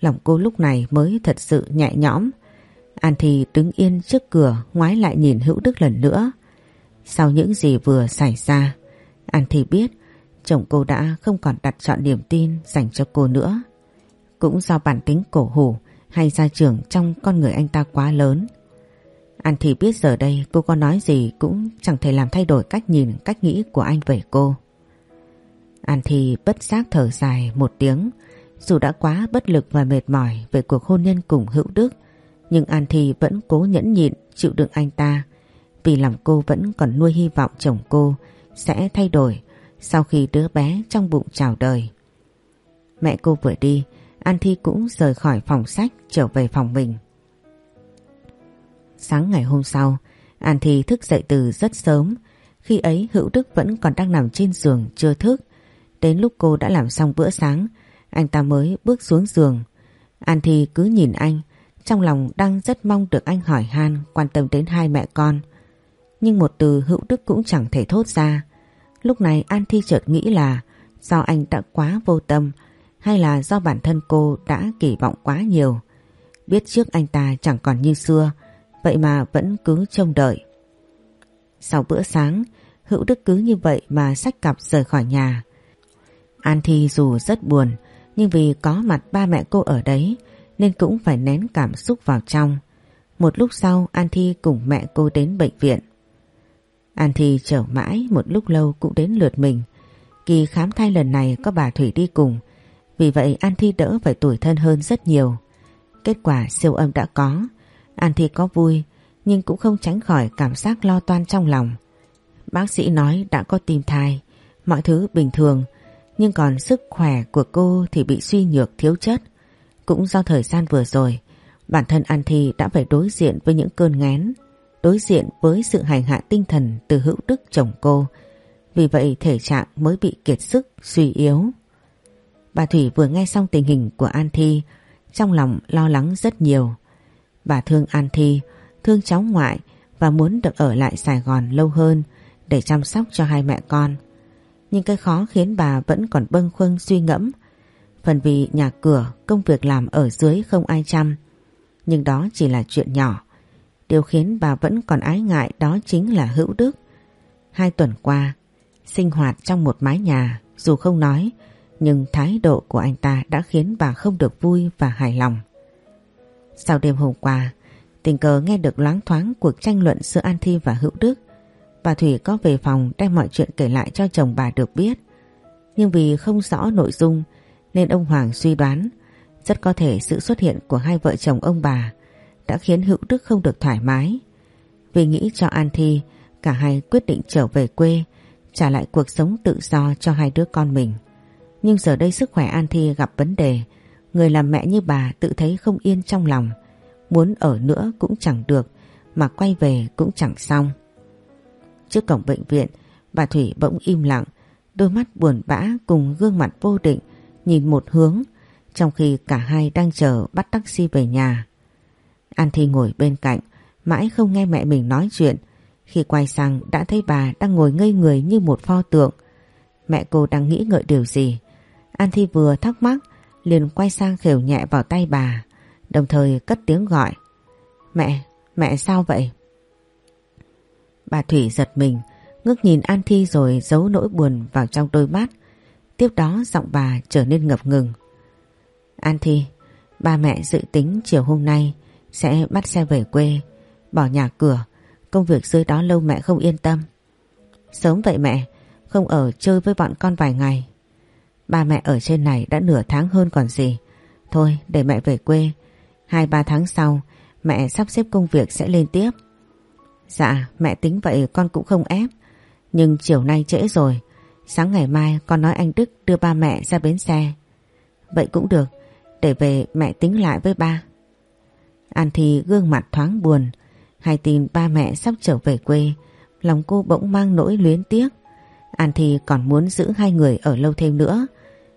Lòng cô lúc này mới thật sự nhẹ nhõm. An Thi đứng yên trước cửa ngoái lại nhìn Hữu Đức lần nữa. Sau những gì vừa xảy ra, An Thi biết chồng cô đã không còn đặt chọn niềm tin dành cho cô nữa. Cũng do bản tính cổ hủ hay gia trưởng trong con người anh ta quá lớn. An Thi biết giờ đây cô có nói gì cũng chẳng thể làm thay đổi cách nhìn, cách nghĩ của anh về cô. An Thi bất giác thở dài một tiếng, dù đã quá bất lực và mệt mỏi về cuộc hôn nhân cùng Hữu Đức, nhưng An Thi vẫn cố nhẫn nhịn chịu đựng anh ta vì lòng cô vẫn còn nuôi hy vọng chồng cô sẽ thay đổi sau khi đứa bé trong bụng chào đời. Mẹ cô vừa đi, An Thi cũng rời khỏi phòng sách trở về phòng mình. Sáng ngày hôm sau, An Thi thức dậy từ rất sớm. Khi ấy Hữu Đức vẫn còn đang nằm trên giường chưa thức. Đến lúc cô đã làm xong bữa sáng, anh ta mới bước xuống giường. An Thi cứ nhìn anh, trong lòng đang rất mong được anh hỏi han quan tâm đến hai mẹ con. Nhưng một từ Hữu Đức cũng chẳng thể thốt ra. Lúc này An Thi chợt nghĩ là do anh đã quá vô tâm hay là do bản thân cô đã kỳ vọng quá nhiều. Biết trước anh ta chẳng còn như xưa, vậy mà vẫn cứ trông đợi. Sau bữa sáng, Hữu Đức cứ như vậy mà sách cặp rời khỏi nhà. An Thi dù rất buồn, nhưng vì có mặt ba mẹ cô ở đấy nên cũng phải nén cảm xúc vào trong. Một lúc sau An Thi cùng mẹ cô đến bệnh viện. An Thi chờ mãi một lúc lâu cũng đến lượt mình. Kỳ khám thai lần này có bà Thủy đi cùng, vì vậy An Thi đỡ phải tuổi thân hơn rất nhiều. Kết quả siêu âm đã có, An Thi có vui nhưng cũng không tránh khỏi cảm giác lo toan trong lòng. Bác sĩ nói đã có tim thai, mọi thứ bình thường, nhưng còn sức khỏe của cô thì bị suy nhược thiếu chất. Cũng do thời gian vừa rồi, bản thân An Thi đã phải đối diện với những cơn ngén, đối diện với sự hành hạ tinh thần từ hữu đức chồng cô. Vì vậy thể trạng mới bị kiệt sức, suy yếu. Bà Thủy vừa nghe xong tình hình của An Thi, trong lòng lo lắng rất nhiều. Bà thương An Thi, thương cháu ngoại và muốn được ở lại Sài Gòn lâu hơn để chăm sóc cho hai mẹ con. Nhưng cái khó khiến bà vẫn còn bâng khuâng suy ngẫm. Phần vì nhà cửa, công việc làm ở dưới không ai chăm. Nhưng đó chỉ là chuyện nhỏ. Điều khiến bà vẫn còn ái ngại đó chính là hữu đức. Hai tuần qua, sinh hoạt trong một mái nhà, dù không nói, nhưng thái độ của anh ta đã khiến bà không được vui và hài lòng. Sau đêm hôm qua, tình cờ nghe được loáng thoáng cuộc tranh luận giữa An Thi và Hữu Đức. Bà Thủy có về phòng đem mọi chuyện kể lại cho chồng bà được biết. Nhưng vì không rõ nội dung nên ông Hoàng suy đoán rất có thể sự xuất hiện của hai vợ chồng ông bà đã khiến Hữu Đức không được thoải mái. Vì nghĩ cho An Thi, cả hai quyết định trở về quê, trả lại cuộc sống tự do cho hai đứa con mình. Nhưng giờ đây sức khỏe An Thi gặp vấn đề, người làm mẹ như bà tự thấy không yên trong lòng, muốn ở nữa cũng chẳng được, mà quay về cũng chẳng xong. Trước cổng bệnh viện, bà Thủy bỗng im lặng, đôi mắt buồn bã cùng gương mặt vô định nhìn một hướng, trong khi cả hai đang chờ bắt taxi về nhà. An Thi ngồi bên cạnh, mãi không nghe mẹ mình nói chuyện. Khi quay sang đã thấy bà đang ngồi ngây người như một pho tượng. Mẹ cô đang nghĩ ngợi điều gì. An Thi vừa thắc mắc, liền quay sang khều nhẹ vào tay bà, đồng thời cất tiếng gọi. Mẹ, mẹ sao vậy? Bà Thủy giật mình, ngước nhìn An Thi rồi giấu nỗi buồn vào trong đôi mắt. Tiếp đó giọng bà trở nên ngập ngừng. An Thi, ba mẹ dự tính chiều hôm nay sẽ bắt xe về quê, bỏ nhà cửa, công việc dưới đó lâu mẹ không yên tâm. Sớm vậy mẹ, không ở chơi với bọn con vài ngày. Ba mẹ ở trên này đã nửa tháng hơn còn gì. Thôi để mẹ về quê. Hai ba tháng sau mẹ sắp xếp công việc sẽ lên tiếp. Dạ mẹ tính vậy con cũng không ép. Nhưng chiều nay trễ rồi. Sáng ngày mai, con nói anh Đức đưa ba mẹ ra bến xe. Vậy cũng được. Để về mẹ tính lại với ba. An Thi gương mặt thoáng buồn. Hay tin ba mẹ sắp trở về quê. Lòng cô bỗng mang nỗi luyến tiếc. An Thi còn muốn giữ hai người ở lâu thêm nữa.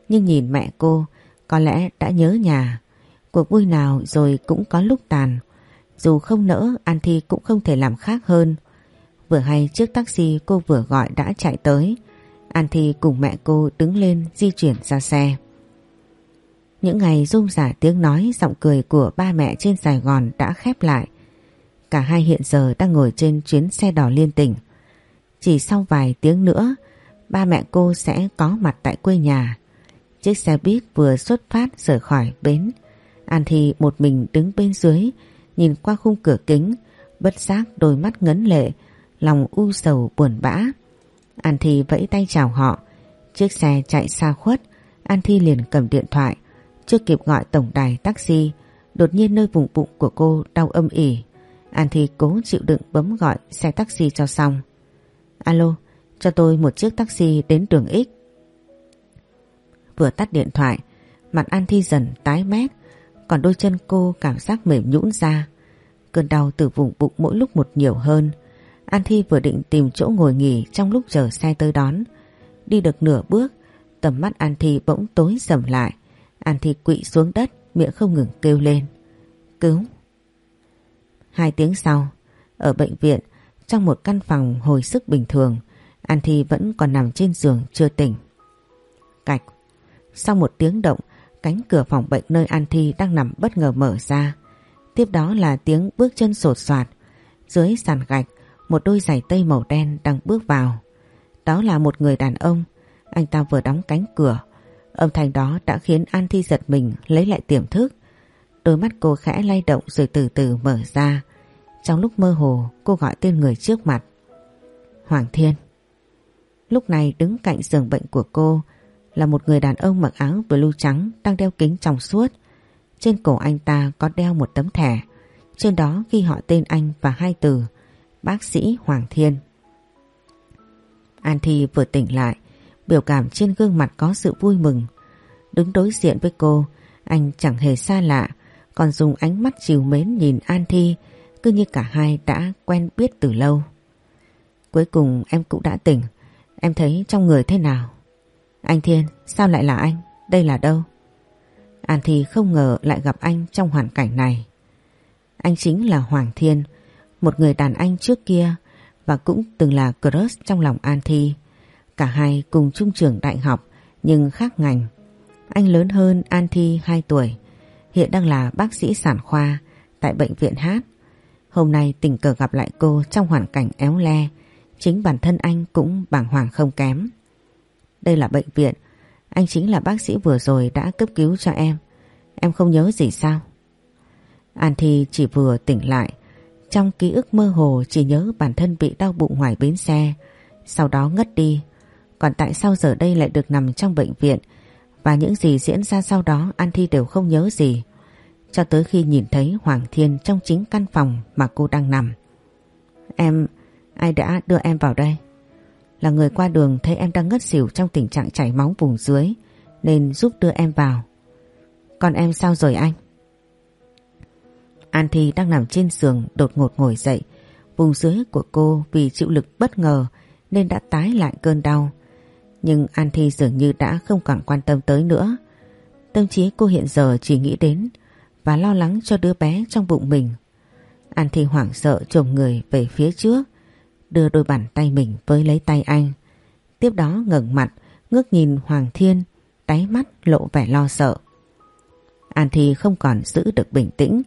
Nhưng nhìn mẹ cô, có lẽ đã nhớ nhà. Cuộc vui nào rồi cũng có lúc tàn. Dù không nỡ, An Thi cũng không thể làm khác hơn. Vừa hay chiếc taxi cô vừa gọi đã chạy tới. An Thi cùng mẹ cô đứng lên di chuyển ra xe. Những ngày rung rả tiếng nói giọng cười của ba mẹ trên Sài Gòn đã khép lại. Cả hai hiện giờ đang ngồi trên chuyến xe đỏ liên tỉnh. Chỉ sau vài tiếng nữa, ba mẹ cô sẽ có mặt tại quê nhà. Chiếc xe buýt vừa xuất phát rời khỏi bến. An Thi một mình đứng bên dưới, nhìn qua khung cửa kính, bất giác đôi mắt ngấn lệ, lòng u sầu buồn bã. An Thi vẫy tay chào họ. Chiếc xe chạy xa khuất, An Thi liền cầm điện thoại. Chưa kịp gọi tổng đài taxi, đột nhiên nơi vùng bụng của cô đau âm ỉ. An Thi cố chịu đựng bấm gọi xe taxi cho xong. Alo, cho tôi một chiếc taxi đến đường X. Vừa tắt điện thoại, mặt An Thi dần tái mét, còn đôi chân cô cảm giác mềm nhũn ra. Cơn đau từ vùng bụng mỗi lúc một nhiều hơn. An Thi vừa định tìm chỗ ngồi nghỉ trong lúc chờ xe tới đón. Đi được nửa bước, tầm mắt An Thi bỗng tối sầm lại. An Thi quỵ xuống đất, miệng không ngừng kêu lên. Cứu! Hai tiếng sau, ở bệnh viện, trong một căn phòng hồi sức bình thường, An Thi vẫn còn nằm trên giường chưa tỉnh. Cạch! Sau một tiếng động, cánh cửa phòng bệnh nơi An Thi đang nằm bất ngờ mở ra. Tiếp đó là tiếng bước chân sột soạt. Dưới sàn gạch, một đôi giày tây màu đen đang bước vào. Đó là một người đàn ông. Anh ta vừa đóng cánh cửa. Âm thanh đó đã khiến An Thi giật mình, lấy lại tiềm thức. Đôi mắt cô khẽ lay động rồi từ từ mở ra. Trong lúc mơ hồ, cô gọi tên người trước mặt. Hoàng Thiên. Lúc này đứng cạnh giường bệnh của cô là một người đàn ông mặc áo blue trắng đang đeo kính trong suốt. Trên cổ anh ta có đeo một tấm thẻ. Trên đó ghi họ tên anh và hai từ bác sĩ Hoàng Thiên. An Thi vừa tỉnh lại, biểu cảm trên gương mặt có sự vui mừng. Đứng đối diện với cô, anh chẳng hề xa lạ, còn dùng ánh mắt chiều mến nhìn An Thi, cứ như cả hai đã quen biết từ lâu. Cuối cùng em cũng đã tỉnh, em thấy trong người thế nào? Anh Thiên, sao lại là anh? Đây là đâu? An Thi không ngờ lại gặp anh trong hoàn cảnh này. Anh chính là Hoàng Thiên, một người đàn anh trước kia và cũng từng là crush trong lòng An Thi. Cả hai cùng chung trường đại học nhưng khác ngành. Anh lớn hơn An Thi 2 tuổi, hiện đang là bác sĩ sản khoa tại bệnh viện Hát. Hôm nay tình cờ gặp lại cô trong hoàn cảnh éo le, chính bản thân anh cũng bàng hoàng không kém. Đây là bệnh viện, anh chính là bác sĩ vừa rồi đã cấp cứu cho em. Em không nhớ gì sao? An Thi chỉ vừa tỉnh lại, trong ký ức mơ hồ chỉ nhớ bản thân bị đau bụng ngoài bến xe, sau đó ngất đi. Còn tại sao giờ đây lại được nằm trong bệnh viện và những gì diễn ra sau đó An Thi đều không nhớ gì. Cho tới khi nhìn thấy Hoàng Thiên trong chính căn phòng mà cô đang nằm. Em, ai đã đưa em vào đây? Là người qua đường thấy em đang ngất xỉu trong tình trạng chảy máu vùng dưới nên giúp đưa em vào. Còn em sao rồi anh? An Thi đang nằm trên giường đột ngột ngồi dậy. Vùng dưới của cô vì chịu lực bất ngờ nên đã tái lại cơn đau. Nhưng An Thi dường như đã không còn quan tâm tới nữa. Tâm trí cô hiện giờ chỉ nghĩ đến và lo lắng cho đứa bé trong bụng mình. An Thi hoảng sợ chồng người về phía trước, đưa đôi bàn tay mình với lấy tay anh. Tiếp đó ngẩng mặt, ngước nhìn Hoàng Thiên, đáy mắt lộ vẻ lo sợ. An Thi không còn giữ được bình tĩnh,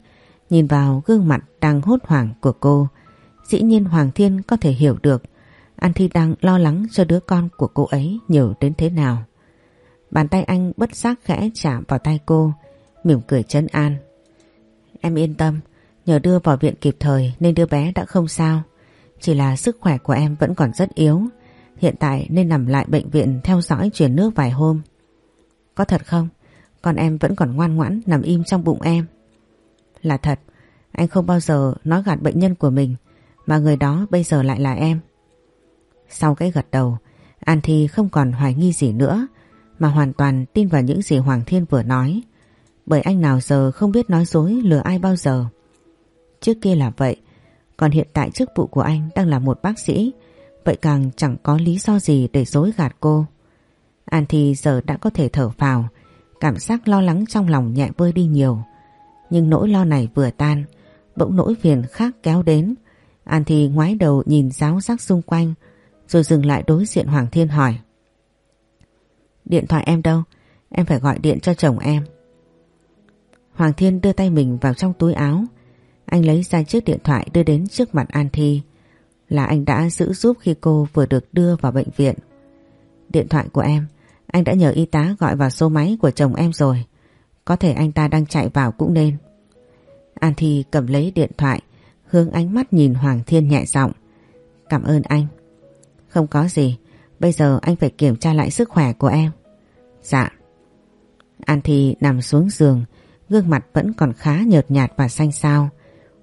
Nhìn vào gương mặt đang hốt hoảng của cô, dĩ nhiên Hoàng Thiên có thể hiểu được An Thi đang lo lắng cho đứa con của cô ấy nhiều đến thế nào. Bàn tay anh bất giác khẽ chạm vào tay cô, mỉm cười trấn an. Em yên tâm, nhờ đưa vào viện kịp thời nên đứa bé đã không sao. Chỉ là sức khỏe của em vẫn còn rất yếu, hiện tại nên nằm lại bệnh viện theo dõi chuyển nước vài hôm. Có thật không? con em vẫn còn ngoan ngoãn nằm im trong bụng em. Là thật, anh không bao giờ nói gạt bệnh nhân của mình mà người đó bây giờ lại là em. Sau cái gật đầu, An Thi không còn hoài nghi gì nữa mà hoàn toàn tin vào những gì Hoàng Thiên vừa nói. Bởi anh nào giờ không biết nói dối lừa ai bao giờ. Trước kia là vậy, còn hiện tại chức vụ của anh đang là một bác sĩ, vậy càng chẳng có lý do gì để dối gạt cô. An Thi giờ đã có thể thở phào, cảm giác lo lắng trong lòng nhẹ vơi đi nhiều. Nhưng nỗi lo này vừa tan, bỗng nỗi phiền khác kéo đến. An Thi ngoái đầu nhìn giáo giác xung quanh, rồi dừng lại đối diện Hoàng Thiên hỏi. Điện thoại em đâu? Em phải gọi điện cho chồng em. Hoàng Thiên đưa tay mình vào trong túi áo. Anh lấy ra chiếc điện thoại đưa đến trước mặt An Thi. Là anh đã giữ giúp khi cô vừa được đưa vào bệnh viện. Điện thoại của em, anh đã nhờ y tá gọi vào số máy của chồng em rồi. Có thể anh ta đang chạy vào cũng nên. An Thi cầm lấy điện thoại, hướng ánh mắt nhìn Hoàng Thiên nhẹ giọng. Cảm ơn anh. Không có gì, bây giờ anh phải kiểm tra lại sức khỏe của em. Dạ. An Thi nằm xuống giường, gương mặt vẫn còn khá nhợt nhạt và xanh xao.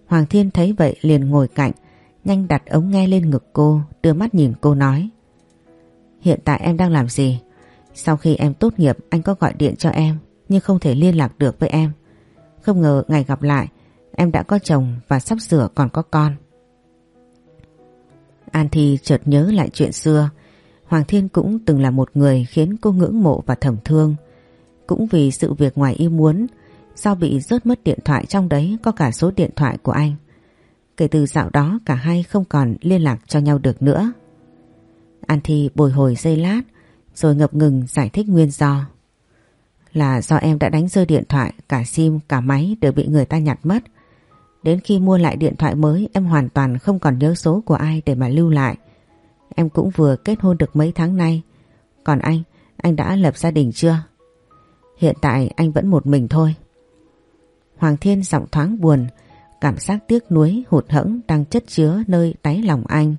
Hoàng Thiên thấy vậy liền ngồi cạnh, nhanh đặt ống nghe lên ngực cô, đưa mắt nhìn cô nói. Hiện tại em đang làm gì? Sau khi em tốt nghiệp anh có gọi điện cho em nhưng không thể liên lạc được với em. Không ngờ ngày gặp lại em đã có chồng và sắp sửa còn có con. An Thi chợt nhớ lại chuyện xưa. Hoàng Thiên cũng từng là một người khiến cô ngưỡng mộ và thầm thương. Cũng vì sự việc ngoài ý muốn, do bị rớt mất điện thoại trong đấy có cả số điện thoại của anh. Kể từ dạo đó cả hai không còn liên lạc cho nhau được nữa. An Thi bồi hồi giây lát rồi ngập ngừng giải thích nguyên do. Là do em đã đánh rơi điện thoại, cả sim, cả máy đều bị người ta nhặt mất. Đến khi mua lại điện thoại mới em hoàn toàn không còn nhớ số của ai để mà lưu lại. Em cũng vừa kết hôn được mấy tháng nay. Còn anh, anh đã lập gia đình chưa? Hiện tại anh vẫn một mình thôi. Hoàng Thiên giọng thoáng buồn, cảm giác tiếc nuối hụt hẫng đang chất chứa nơi đáy lòng anh.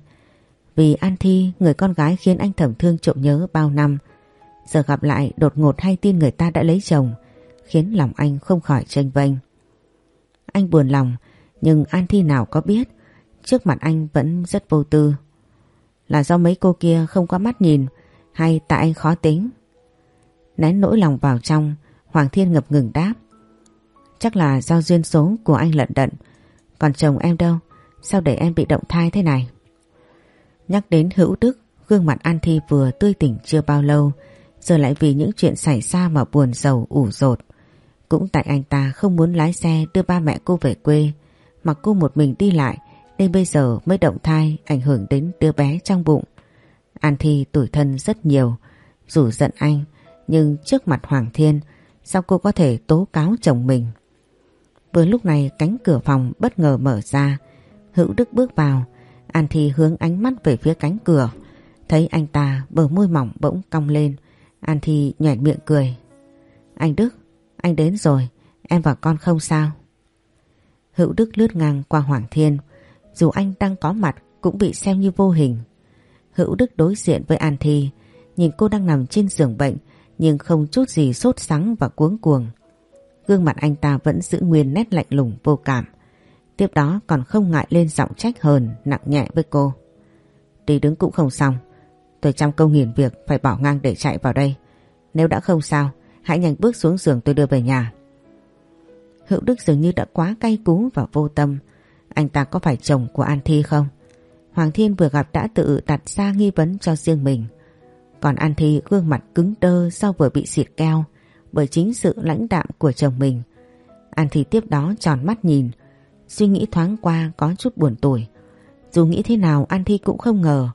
Vì An Thi, người con gái khiến anh thầm thương trộm nhớ bao năm. Giờ gặp lại đột ngột hay tin người ta đã lấy chồng, khiến lòng anh không khỏi tranh vênh. Anh buồn lòng, nhưng An Thi nào có biết, trước mặt anh vẫn rất vô tư. Là do mấy cô kia không có mắt nhìn, hay tại anh khó tính? Nén nỗi lòng vào trong, Hoàng Thiên ngập ngừng đáp. Chắc là do duyên số của anh lận đận, còn chồng em đâu, sao để em bị động thai thế này? Nhắc đến hữu đức, gương mặt An Thi vừa tươi tỉnh chưa bao lâu, giờ lại vì những chuyện xảy ra mà buồn giàu ủ rột. Cũng tại anh ta không muốn lái xe đưa ba mẹ cô về quê, mà cô một mình đi lại, nên bây giờ mới động thai ảnh hưởng đến đứa bé trong bụng. An Thi tủi thân rất nhiều, dù giận anh, nhưng trước mặt Hoàng Thiên, sao cô có thể tố cáo chồng mình? Vừa lúc này cánh cửa phòng bất ngờ mở ra, Hữu Đức bước vào, An Thi hướng ánh mắt về phía cánh cửa. Thấy anh ta bờ môi mỏng bỗng cong lên. An Thi nhoẻn miệng cười. Anh Đức, anh đến rồi, em và con không sao. Hữu Đức lướt ngang qua Hoàng Thiên. Dù anh đang có mặt cũng bị xem như vô hình. Hữu Đức đối diện với An Thi, nhìn cô đang nằm trên giường bệnh nhưng không chút gì sốt sắng và cuống cuồng. Gương mặt anh ta vẫn giữ nguyên nét lạnh lùng vô cảm. Tiếp đó còn không ngại lên giọng trách hờn nặng nhẹ với cô. Đi đứng cũng không xong. Tôi trăm công nghìn việc phải bỏ ngang để chạy vào đây. Nếu đã không sao, hãy nhanh bước xuống giường tôi đưa về nhà. Hữu Đức dường như đã quá cay cú và vô tâm. Anh ta có phải chồng của An Thi không? Hoàng Thiên vừa gặp đã tự đặt ra nghi vấn cho riêng mình. Còn An Thi gương mặt cứng đơ sau vừa bị xịt keo bởi chính sự lãnh đạm của chồng mình. An Thi tiếp đó tròn mắt nhìn, Suy nghĩ thoáng qua có chút buồn tuổi. Dù nghĩ thế nào An Thi cũng không ngờ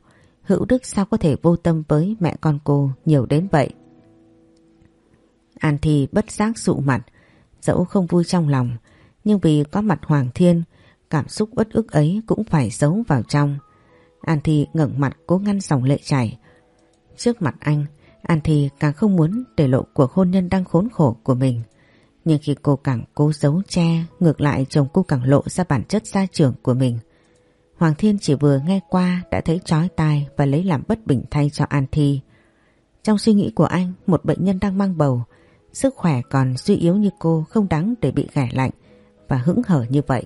Hữu Đức sao có thể vô tâm với mẹ con cô nhiều đến vậy. An Thi bất giác sụ mặt, dẫu không vui trong lòng, nhưng vì có mặt Hoàng Thiên, cảm xúc uất ức ấy cũng phải giấu vào trong. An Thi ngẩng mặt cố ngăn dòng lệ chảy. Trước mặt anh, An Thi càng không muốn để lộ cuộc hôn nhân đang khốn khổ của mình. Nhưng khi cô càng cố giấu che, ngược lại chồng cô càng lộ ra bản chất gia trưởng của mình. Hoàng Thiên chỉ vừa nghe qua đã thấy chói tai và lấy làm bất bình thay cho An Thi. Trong suy nghĩ của anh, một bệnh nhân đang mang bầu, Sức khỏe còn suy yếu như cô không đáng để bị ghẻ lạnh và hững hở như vậy.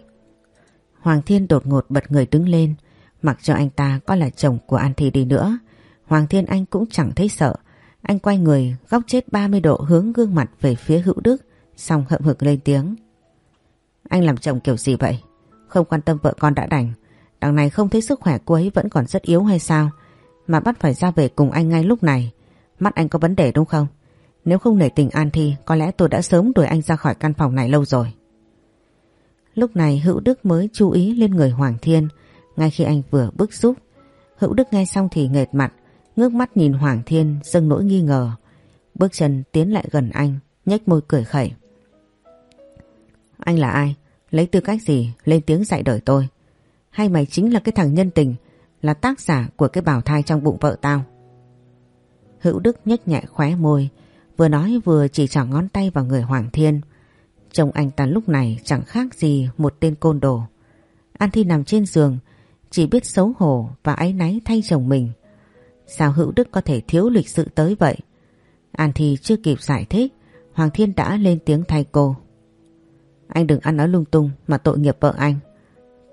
Hoàng Thiên đột ngột bật người đứng lên, mặc cho anh ta có là chồng của An Thi đi nữa. Hoàng Thiên Anh cũng chẳng thấy sợ. Anh quay người góc chết 30 độ hướng gương mặt về phía hữu đức, xong hậm hực lên tiếng. Anh làm chồng kiểu gì vậy? Không quan tâm vợ con đã đành. Đằng này không thấy sức khỏe cô ấy vẫn còn rất yếu hay sao? Mà bắt phải ra về cùng anh ngay lúc này. Mắt anh có vấn đề đúng không? Nếu không nể tình An Thi có lẽ tôi đã sớm đuổi anh ra khỏi căn phòng này lâu rồi. Lúc này Hữu Đức mới chú ý lên người Hoàng Thiên ngay khi anh vừa bức xúc. Hữu Đức nghe xong thì nghệt mặt, ngước mắt nhìn Hoàng Thiên dâng nỗi nghi ngờ. Bước chân tiến lại gần anh, nhếch môi cười khẩy. Anh là ai? Lấy tư cách gì lên tiếng dạy đời tôi? Hay mày chính là cái thằng nhân tình, là tác giả của cái bảo thai trong bụng vợ tao? Hữu Đức nhếch nhẹ khóe môi, vừa nói vừa chỉ trỏ ngón tay vào người Hoàng Thiên. Chồng anh ta lúc này chẳng khác gì một tên côn đồ. An Thi nằm trên giường, chỉ biết xấu hổ và áy náy thay chồng mình. Sao Hữu Đức có thể thiếu lịch sự tới vậy? An Thi chưa kịp giải thích, Hoàng Thiên đã lên tiếng thay cô. Anh đừng ăn nói lung tung mà tội nghiệp vợ anh.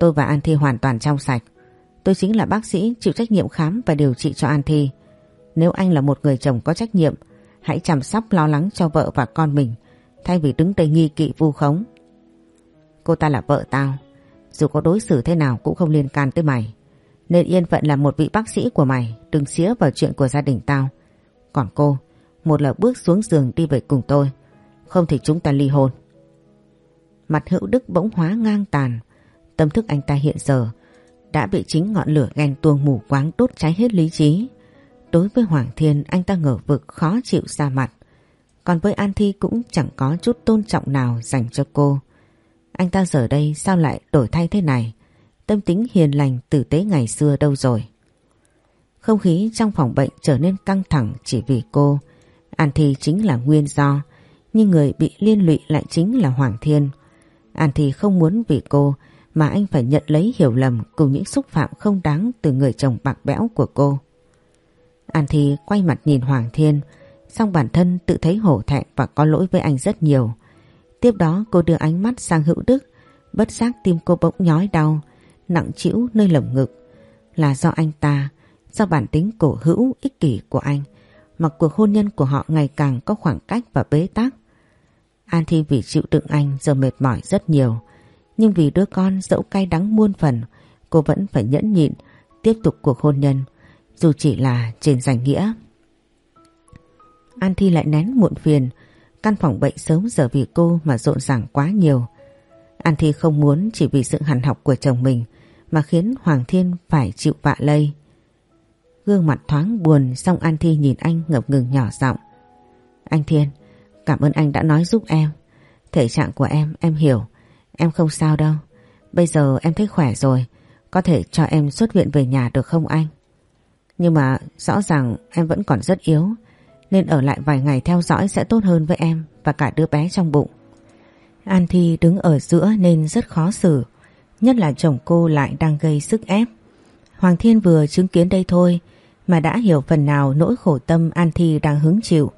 Tôi và An Thi hoàn toàn trong sạch. Tôi chính là bác sĩ chịu trách nhiệm khám và điều trị cho An Thi. Nếu anh là một người chồng có trách nhiệm, hãy chăm sóc lo lắng cho vợ và con mình thay vì đứng đây nghi kỵ vu khống. Cô ta là vợ tao, dù có đối xử thế nào cũng không liên can tới mày. Nên yên phận là một vị bác sĩ của mày, đừng xía vào chuyện của gia đình tao. Còn cô, một là bước xuống giường đi về cùng tôi, không thì chúng ta ly hôn. Mặt hữu đức bỗng hóa ngang tàn, tâm thức anh ta hiện giờ đã bị chính ngọn lửa ghen tuông mù quáng đốt cháy hết lý trí. Đối với Hoàng Thiên anh ta ngờ vực khó chịu ra mặt. Còn với An Thi cũng chẳng có chút tôn trọng nào dành cho cô. Anh ta giờ đây sao lại đổi thay thế này? Tâm tính hiền lành tử tế ngày xưa đâu rồi? Không khí trong phòng bệnh trở nên căng thẳng chỉ vì cô. An Thi chính là nguyên do, nhưng người bị liên lụy lại chính là Hoàng Thiên. An Thi không muốn vì cô mà anh phải nhận lấy hiểu lầm cùng những xúc phạm không đáng từ người chồng bạc bẽo của cô. An Thi quay mặt nhìn Hoàng Thiên, Xong bản thân tự thấy hổ thẹn và có lỗi với anh rất nhiều. Tiếp đó cô đưa ánh mắt sang hữu đức, bất giác tim cô bỗng nhói đau, nặng chịu nơi lồng ngực. Là do anh ta, do bản tính cổ hữu ích kỷ của anh, mà cuộc hôn nhân của họ ngày càng có khoảng cách và bế tắc. An Thi vì chịu đựng anh giờ mệt mỏi rất nhiều, nhưng vì đứa con dẫu cay đắng muôn phần, cô vẫn phải nhẫn nhịn, tiếp tục cuộc hôn nhân, dù chỉ là trên danh nghĩa. An Thi lại nén muộn phiền, căn phòng bệnh sớm giờ vì cô mà rộn ràng quá nhiều. An Thi không muốn chỉ vì sự hằn học của chồng mình mà khiến Hoàng Thiên phải chịu vạ lây. Gương mặt thoáng buồn xong An Thi nhìn anh ngập ngừng nhỏ giọng. Anh Thiên, cảm ơn anh đã nói giúp em. Thể trạng của em, em hiểu. Em không sao đâu. Bây giờ em thấy khỏe rồi. Có thể cho em xuất viện về nhà được không anh? Nhưng mà rõ ràng em vẫn còn rất yếu nên ở lại vài ngày theo dõi sẽ tốt hơn với em và cả đứa bé trong bụng. An Thi đứng ở giữa nên rất khó xử, nhất là chồng cô lại đang gây sức ép. Hoàng Thiên vừa chứng kiến đây thôi mà đã hiểu phần nào nỗi khổ tâm An Thi đang hứng chịu.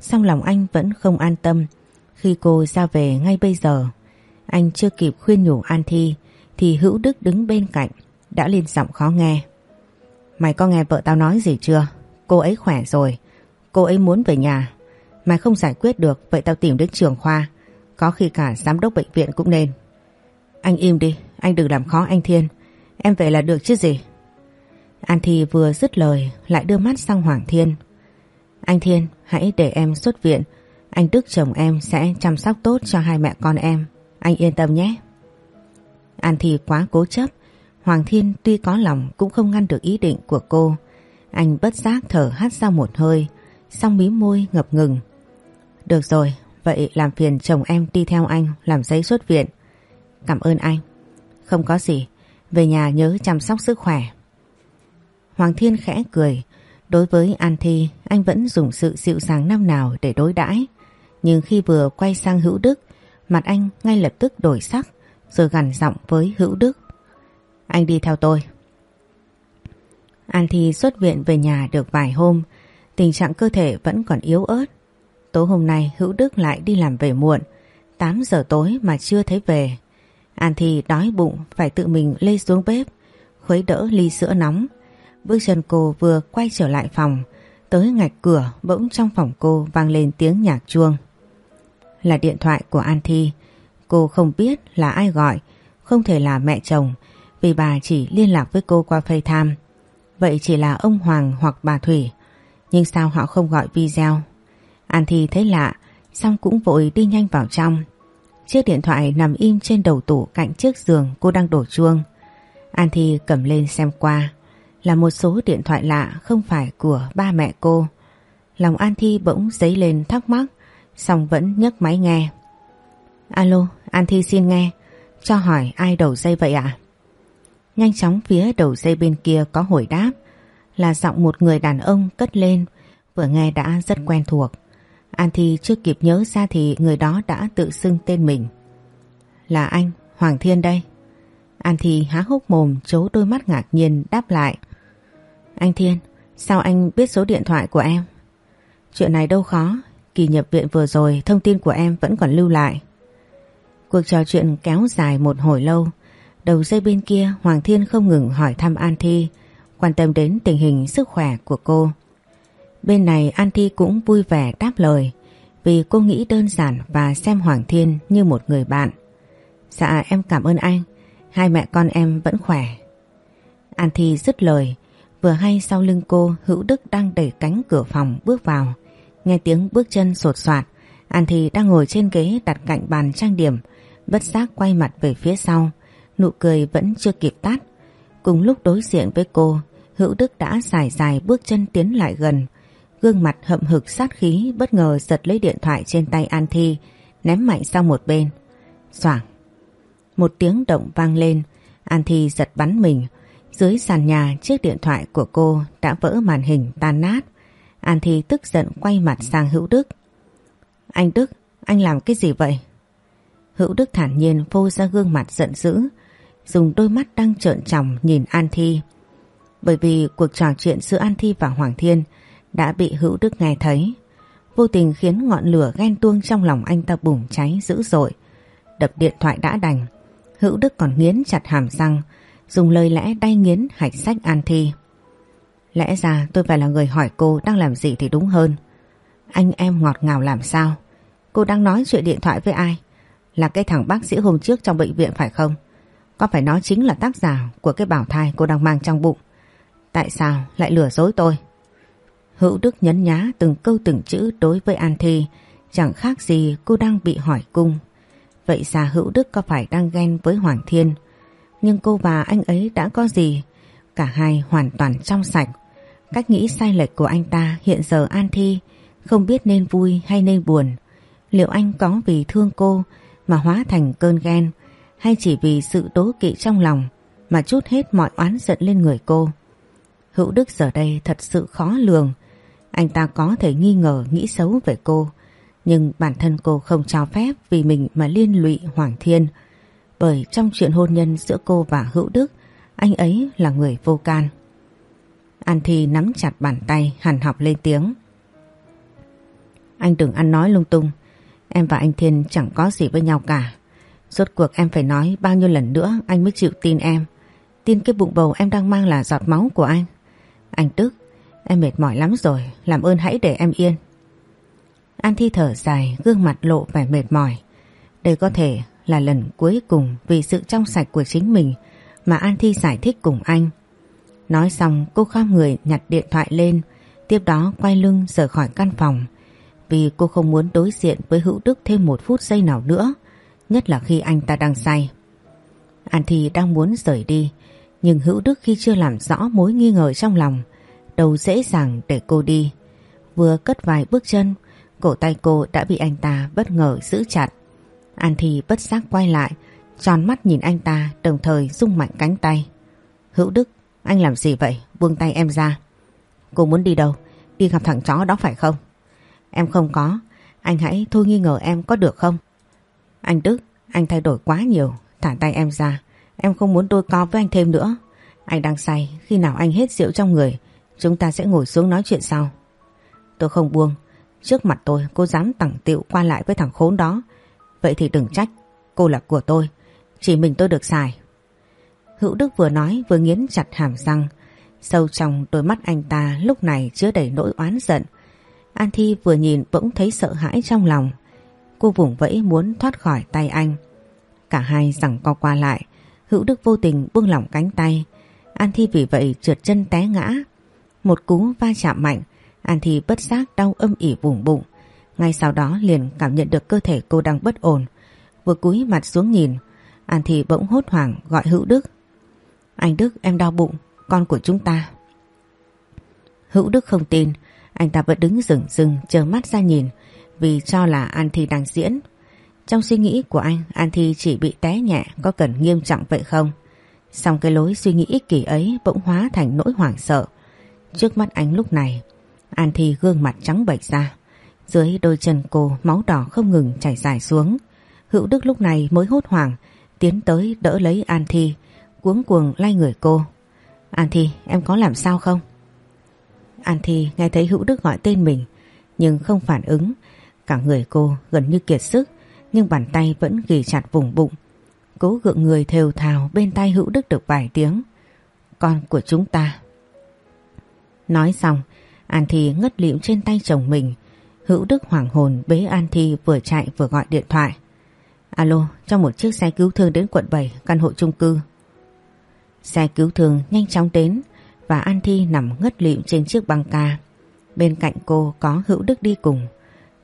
Song lòng anh vẫn không an tâm khi cô ra về ngay bây giờ. Anh chưa kịp khuyên nhủ An Thi thì Hữu Đức đứng bên cạnh đã lên giọng khó nghe. Mày có nghe vợ tao nói gì chưa? Cô ấy khỏe rồi. Cô ấy muốn về nhà. mày không giải quyết được vậy tao tìm đến trường khoa. Có khi cả giám đốc bệnh viện cũng nên. Anh im đi, anh đừng làm khó anh Thiên. Em về là được chứ gì. An Thi vừa dứt lời lại đưa mắt sang Hoàng Thiên. Anh Thiên, hãy để em xuất viện. Anh Đức chồng em sẽ chăm sóc tốt cho hai mẹ con em. Anh yên tâm nhé. An Thi quá cố chấp. Hoàng Thiên tuy có lòng cũng không ngăn được ý định của cô. Anh bất giác thở hắt ra một hơi song mí môi ngập ngừng. Được rồi, vậy làm phiền chồng em đi theo anh làm giấy xuất viện. Cảm ơn anh. Không có gì, về nhà nhớ chăm sóc sức khỏe. Hoàng Thiên khẽ cười, đối với An Thi anh vẫn dùng sự dịu dàng năm nào để đối đãi Nhưng khi vừa quay sang Hữu Đức, mặt anh ngay lập tức đổi sắc, rồi gằn giọng với Hữu Đức. Anh đi theo tôi. An Thi xuất viện về nhà được vài hôm, Tình trạng cơ thể vẫn còn yếu ớt. Tối hôm nay, Hữu Đức lại đi làm về muộn 8 giờ tối mà chưa thấy về An Thi đói bụng, phải tự mình lê xuống bếp, Khuấy đỡ ly sữa nóng Bước chân cô vừa quay trở lại phòng, Tới ngạch cửa bỗng trong phòng cô vang lên tiếng nhạc chuông là điện thoại của An Thi Cô không biết là ai gọi, Không thể là mẹ chồng, Vì bà chỉ liên lạc với cô qua FaceTime Vậy chỉ là ông Hoàng hoặc bà Thủy. Nhưng sao họ không gọi video An Thi thấy lạ, Xong cũng vội đi nhanh vào trong. Chiếc điện thoại nằm im trên đầu tủ cạnh chiếc giường cô đang đổ chuông. An Thi cầm lên xem qua. Là một số điện thoại lạ không phải của ba mẹ cô. Lòng An Thi bỗng dấy lên thắc mắc. Xong vẫn nhấc máy nghe Alo, An Thi xin nghe Cho hỏi ai đầu dây vậy ạ? Nhanh chóng phía đầu dây bên kia có hồi đáp Là giọng một người đàn ông cất lên Vừa nghe đã rất quen thuộc An Thi chưa kịp nhớ ra thì người đó đã tự xưng tên mình. Là anh, Hoàng Thiên đây. An Thi há hốc mồm chố đôi mắt ngạc nhiên đáp lại. Anh Thiên, sao anh biết số điện thoại của em? Chuyện này đâu khó, kỳ nhập viện vừa rồi thông tin của em vẫn còn lưu lại. Cuộc trò chuyện kéo dài một hồi lâu, đầu dây bên kia Hoàng Thiên không ngừng hỏi thăm An Thi, quan tâm đến tình hình sức khỏe của cô. Bên này An Thi cũng vui vẻ đáp lời vì cô nghĩ đơn giản và xem Hoàng Thiên như một người bạn. Dạ em cảm ơn anh, hai mẹ con em vẫn khỏe. An Thi dứt lời, vừa hay sau lưng cô Hữu Đức đang đẩy cánh cửa phòng bước vào. Nghe tiếng bước chân sột soạt, An Thi đang ngồi trên ghế đặt cạnh bàn trang điểm, bất giác quay mặt về phía sau, nụ cười vẫn chưa kịp tắt. Cùng lúc đối diện với cô, Hữu Đức đã dài dài bước chân tiến lại gần, Gương mặt hậm hực sát khí bất ngờ giật lấy điện thoại trên tay An Thi ném mạnh sang một bên. Soảng. Một tiếng động vang lên An Thi giật bắn mình Dưới sàn nhà chiếc điện thoại của cô đã vỡ màn hình tan nát An Thi tức giận quay mặt sang Hữu Đức Anh Đức, anh làm cái gì vậy? Hữu Đức thản nhiên phô ra gương mặt giận dữ Dùng đôi mắt đang trợn tròng nhìn An Thi Bởi vì cuộc trò chuyện giữa An Thi và Hoàng Thiên đã bị Hữu Đức nghe thấy. Vô tình khiến ngọn lửa ghen tuông trong lòng anh ta bùng cháy dữ dội. Đập điện thoại đã đành. Hữu Đức còn nghiến chặt hàm răng, dùng lời lẽ đay nghiến hạch sách An Thi. Lẽ ra tôi phải là người hỏi cô đang làm gì thì đúng hơn. Anh em ngọt ngào làm sao? Cô đang nói chuyện điện thoại với ai? Là cái thằng bác sĩ hôm trước trong bệnh viện phải không? Có phải nó chính là tác giả của cái bảo thai cô đang mang trong bụng? Tại sao lại lừa dối tôi? Hữu Đức nhấn nhá từng câu từng chữ đối với An Thi, chẳng khác gì cô đang bị hỏi cung. Vậy ra Hữu Đức có phải đang ghen với Hoàng Thiên? Nhưng cô và anh ấy đã có gì? Cả hai hoàn toàn trong sạch. Cách nghĩ sai lệch của anh ta hiện giờ An Thi không biết nên vui hay nên buồn. Liệu anh có vì thương cô mà hóa thành cơn ghen hay chỉ vì sự đố kỵ trong lòng mà chút hết mọi oán giận lên người cô? Hữu Đức giờ đây thật sự khó lường anh ta có thể nghi ngờ nghĩ xấu về cô, nhưng bản thân cô không cho phép vì mình mà liên lụy Hoàng Thiên. Bởi trong chuyện hôn nhân giữa cô và Hữu Đức, anh ấy là người vô can. An Thi nắm chặt bàn tay hằn học lên tiếng. Anh đừng ăn nói lung tung, em và anh Thiên chẳng có gì với nhau cả. Rốt cuộc em phải nói bao nhiêu lần nữa anh mới chịu tin em. Tin cái bụng bầu em đang mang là giọt máu của anh. Anh Đức, Em mệt mỏi lắm rồi, làm ơn hãy để em yên. An Thi thở dài, gương mặt lộ vẻ mệt mỏi. Đây có thể là lần cuối cùng vì sự trong sạch của chính mình mà An Thi giải thích cùng anh. Nói xong cô khom người nhặt điện thoại lên, tiếp đó quay lưng rời khỏi căn phòng. Vì cô không muốn đối diện với Hữu Đức thêm một phút giây nào nữa, nhất là khi anh ta đang say. An Thi đang muốn rời đi, nhưng Hữu Đức khi chưa làm rõ mối nghi ngờ trong lòng, đầu dễ dàng để cô đi. Vừa cất vài bước chân, cổ tay cô đã bị anh ta bất ngờ giữ chặt. An Thi bất giác quay lại, tròn mắt nhìn anh ta đồng thời rung mạnh cánh tay. Hữu Đức, anh làm gì vậy? Buông tay em ra. Cô muốn đi đâu? Đi gặp thằng chó đó phải không? Em không có, anh hãy thôi nghi ngờ em có được không? Anh Đức, anh thay đổi quá nhiều, thả tay em ra. Em không muốn đôi co với anh thêm nữa. Anh đang say, khi nào anh hết rượu trong người Chúng ta sẽ ngồi xuống nói chuyện sau. Tôi không buông, Trước mặt tôi cô dám tẳng tiệu qua lại với thằng khốn đó. Vậy thì đừng trách, cô là của tôi. Chỉ mình tôi được xài. Hữu Đức vừa nói vừa nghiến chặt hàm răng. Sâu trong đôi mắt anh ta lúc này chứa đầy nỗi oán giận. An Thi vừa nhìn bỗng thấy sợ hãi trong lòng. Cô vùng vẫy muốn thoát khỏi tay anh. Cả hai rằng co qua lại. Hữu Đức vô tình buông lỏng cánh tay. An Thi vì vậy trượt chân té ngã. Một cú va chạm mạnh. An Thi bất giác đau âm ỉ vùng bụng. Ngay sau đó liền cảm nhận được cơ thể cô đang bất ổn. Vừa cúi mặt xuống nhìn. An Thi bỗng hốt hoảng gọi Hữu Đức. Anh Đức em đau bụng, con của chúng ta. Hữu Đức không tin. Anh ta vẫn đứng rừng rừng chờ mắt ra nhìn vì cho là An Thi đang diễn. Trong suy nghĩ của anh, An Thi chỉ bị té nhẹ có cần nghiêm trọng vậy không? Xong cái lối suy nghĩ ích kỷ ấy bỗng hóa thành nỗi hoảng sợ. Trước mắt anh lúc này, An Thi gương mặt trắng bệch ra. Dưới đôi chân cô máu đỏ không ngừng chảy dài xuống. Hữu Đức lúc này mới hốt hoảng, tiến tới đỡ lấy An Thi, cuống cuồng lay người cô. An Thi, em có làm sao không? An Thi nghe thấy Hữu Đức gọi tên mình, nhưng không phản ứng. Cả người cô gần như kiệt sức, nhưng bàn tay vẫn ghi chặt vùng bụng. Cố gượng người thều thào bên tay Hữu Đức được vài tiếng. Con của chúng ta. Nói xong, An Thi ngất lịm trên tay chồng mình. Hữu Đức hoảng hồn bế An Thi vừa chạy vừa gọi điện thoại. Alo, cho một chiếc xe cứu thương đến quận 7, căn hộ chung cư. Xe cứu thương nhanh chóng đến và An Thi nằm ngất lịm trên chiếc băng ca. Bên cạnh cô có Hữu Đức đi cùng.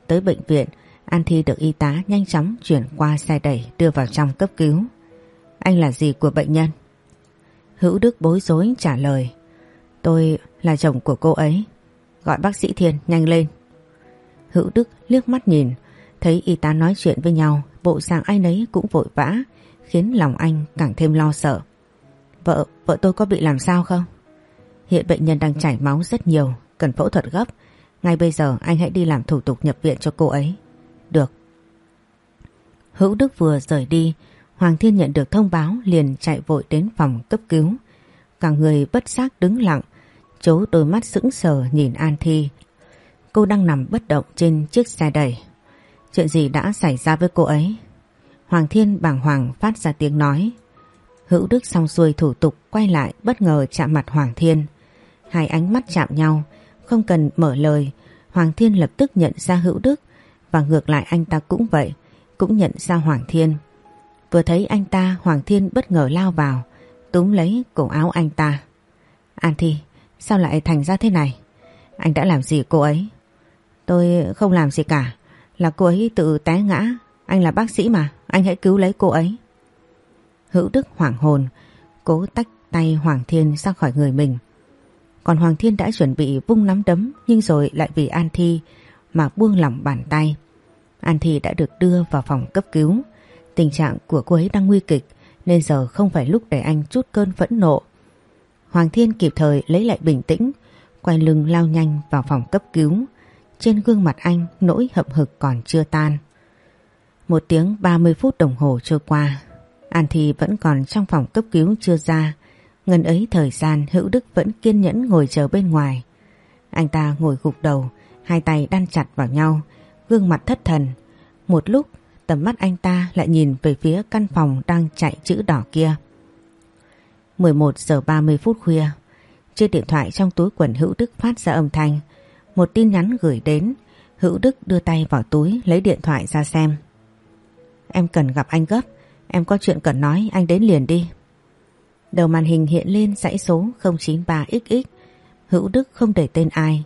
Tới bệnh viện, An Thi được y tá nhanh chóng chuyển qua xe đẩy đưa vào trong cấp cứu. Anh là gì của bệnh nhân? Hữu Đức bối rối trả lời. Tôi là chồng của cô ấy. Gọi bác sĩ Thiên nhanh lên. Hữu Đức liếc mắt nhìn, thấy y tá nói chuyện với nhau, bộ dạng ai nấy cũng vội vã, khiến lòng anh càng thêm lo sợ. Vợ, vợ tôi có bị làm sao không? Hiện bệnh nhân đang chảy máu rất nhiều, cần phẫu thuật gấp. Ngay bây giờ anh hãy đi làm thủ tục nhập viện cho cô ấy. Được. Hữu Đức vừa rời đi, Hoàng Thiên nhận được thông báo liền chạy vội đến phòng cấp cứu. Cả người bất giác đứng lặng, chố đôi mắt sững sờ nhìn An Thi. Cô đang nằm bất động trên chiếc xe đẩy. Chuyện gì đã xảy ra với cô ấy? Hoàng Thiên bàng hoàng phát ra tiếng nói. Hữu Đức xong xuôi thủ tục quay lại bất ngờ chạm mặt Hoàng Thiên. Hai ánh mắt chạm nhau, không cần mở lời, Hoàng Thiên lập tức nhận ra Hữu Đức và ngược lại anh ta cũng vậy, cũng nhận ra Hoàng Thiên. Vừa thấy anh ta, Hoàng Thiên bất ngờ lao vào, túm lấy cổ áo anh ta. An Thi, sao lại thành ra thế này? Anh đã làm gì cô ấy? Tôi không làm gì cả, là cô ấy tự té ngã. Anh là bác sĩ mà, anh hãy cứu lấy cô ấy. Hữu Đức hoảng hồn, cố tách tay Hoàng Thiên ra khỏi người mình. Còn Hoàng Thiên đã chuẩn bị vung nắm đấm nhưng rồi lại vì An Thi mà buông lỏng bàn tay. An Thi đã được đưa vào phòng cấp cứu. Tình trạng của cô ấy đang nguy kịch nên giờ không phải lúc để anh chút cơn phẫn nộ. Hoàng Thiên kịp thời lấy lại bình tĩnh, quay lưng lao nhanh vào phòng cấp cứu. Trên gương mặt anh nỗi hậm hực còn chưa tan. Một tiếng 30 phút đồng hồ trôi qua, An Thi vẫn còn trong phòng cấp cứu chưa ra. Ngân ấy thời gian Hữu Đức vẫn kiên nhẫn ngồi chờ bên ngoài. Anh ta ngồi gục đầu, hai tay đan chặt vào nhau, gương mặt thất thần. Một lúc tầm mắt anh ta lại nhìn về phía căn phòng đang chạy chữ đỏ kia. 11 giờ 30 phút khuya, trên điện thoại trong túi quần Hữu Đức phát ra âm thanh. Một tin nhắn gửi đến, Hữu Đức đưa tay vào túi lấy điện thoại ra xem. Em cần gặp anh gấp, em có chuyện cần nói anh đến liền đi. Đầu màn hình hiện lên dãy số 093XX. Hữu Đức không để tên ai,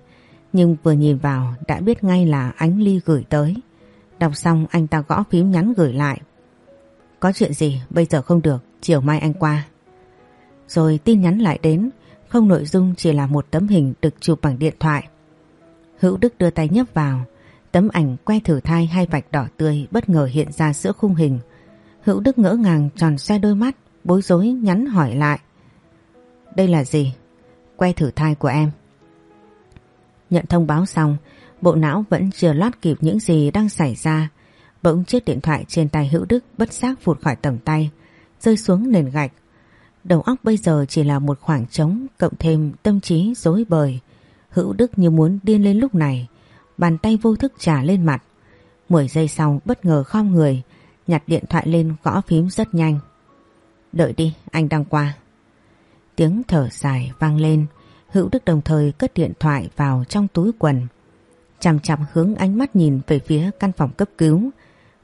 nhưng vừa nhìn vào đã biết ngay là Ánh Ly gửi tới. Đọc xong anh ta gõ phím nhắn gửi lại. Có chuyện gì bây giờ không được, chiều mai anh qua. Rồi tin nhắn lại đến, không nội dung chỉ là một tấm hình được chụp bằng điện thoại. Hữu Đức đưa tay nhấp vào, tấm ảnh que thử thai hai vạch đỏ tươi bất ngờ hiện ra giữa khung hình. Hữu Đức ngỡ ngàng tròn xe đôi mắt, bối rối nhắn hỏi lại. Đây là gì? Que thử thai của em. Nhận thông báo xong, bộ não vẫn chưa lót kịp những gì đang xảy ra. Bỗng chiếc điện thoại trên tay Hữu Đức bất giác vụt khỏi tầm tay, rơi xuống nền gạch. Đầu óc bây giờ chỉ là một khoảng trống cộng thêm tâm trí dối bời. Hữu Đức như muốn điên lên lúc này. bàn tay vô thức trả lên mặt. Mười giây sau bất ngờ khom người, nhặt điện thoại lên gõ phím rất nhanh. Đợi đi, anh đang qua. Tiếng thở dài vang lên, Hữu Đức đồng thời cất điện thoại vào trong túi quần. Chằm chằm hướng ánh mắt nhìn về phía căn phòng cấp cứu,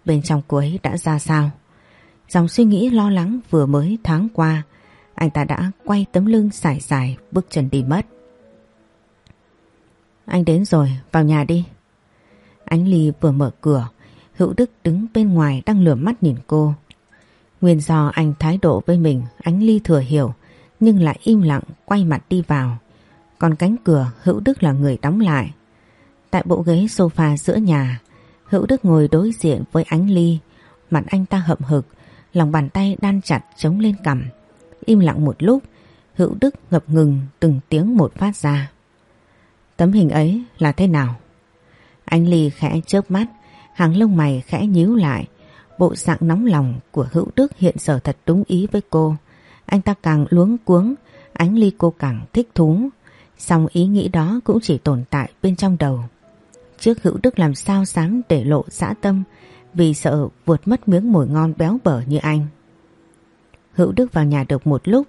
bên trong cô ấy đã ra sao. Dòng suy nghĩ lo lắng vừa mới tháng qua, anh ta đã quay tấm lưng dài dài bước chân đi mất. Anh đến rồi, vào nhà đi. Ánh Ly vừa mở cửa, Hữu Đức đứng bên ngoài đang lửa mắt nhìn cô. Nguyên do anh thái độ với mình, Ánh Ly thừa hiểu, nhưng lại im lặng quay mặt đi vào. Còn cánh cửa Hữu Đức là người đóng lại. Tại bộ ghế sofa giữa nhà, Hữu Đức ngồi đối diện với Ánh Ly, mặt anh ta hậm hực, lòng bàn tay đan chặt chống lên cằm. Im lặng một lúc, Hữu Đức ngập ngừng từng tiếng một phát ra. Tấm hình ấy là thế nào? Anh Ly khẽ chớp mắt, hàng lông mày khẽ nhíu lại. Bộ dạng nóng lòng của Hữu Đức hiện giờ thật đúng ý với cô. Anh ta càng luống cuống, ánh Ly cô càng thích thú. song ý nghĩ đó cũng chỉ tồn tại bên trong đầu. Trước Hữu Đức làm sao dám để lộ dã tâm vì sợ vượt mất miếng mồi ngon béo bở như anh. Hữu Đức vào nhà được một lúc,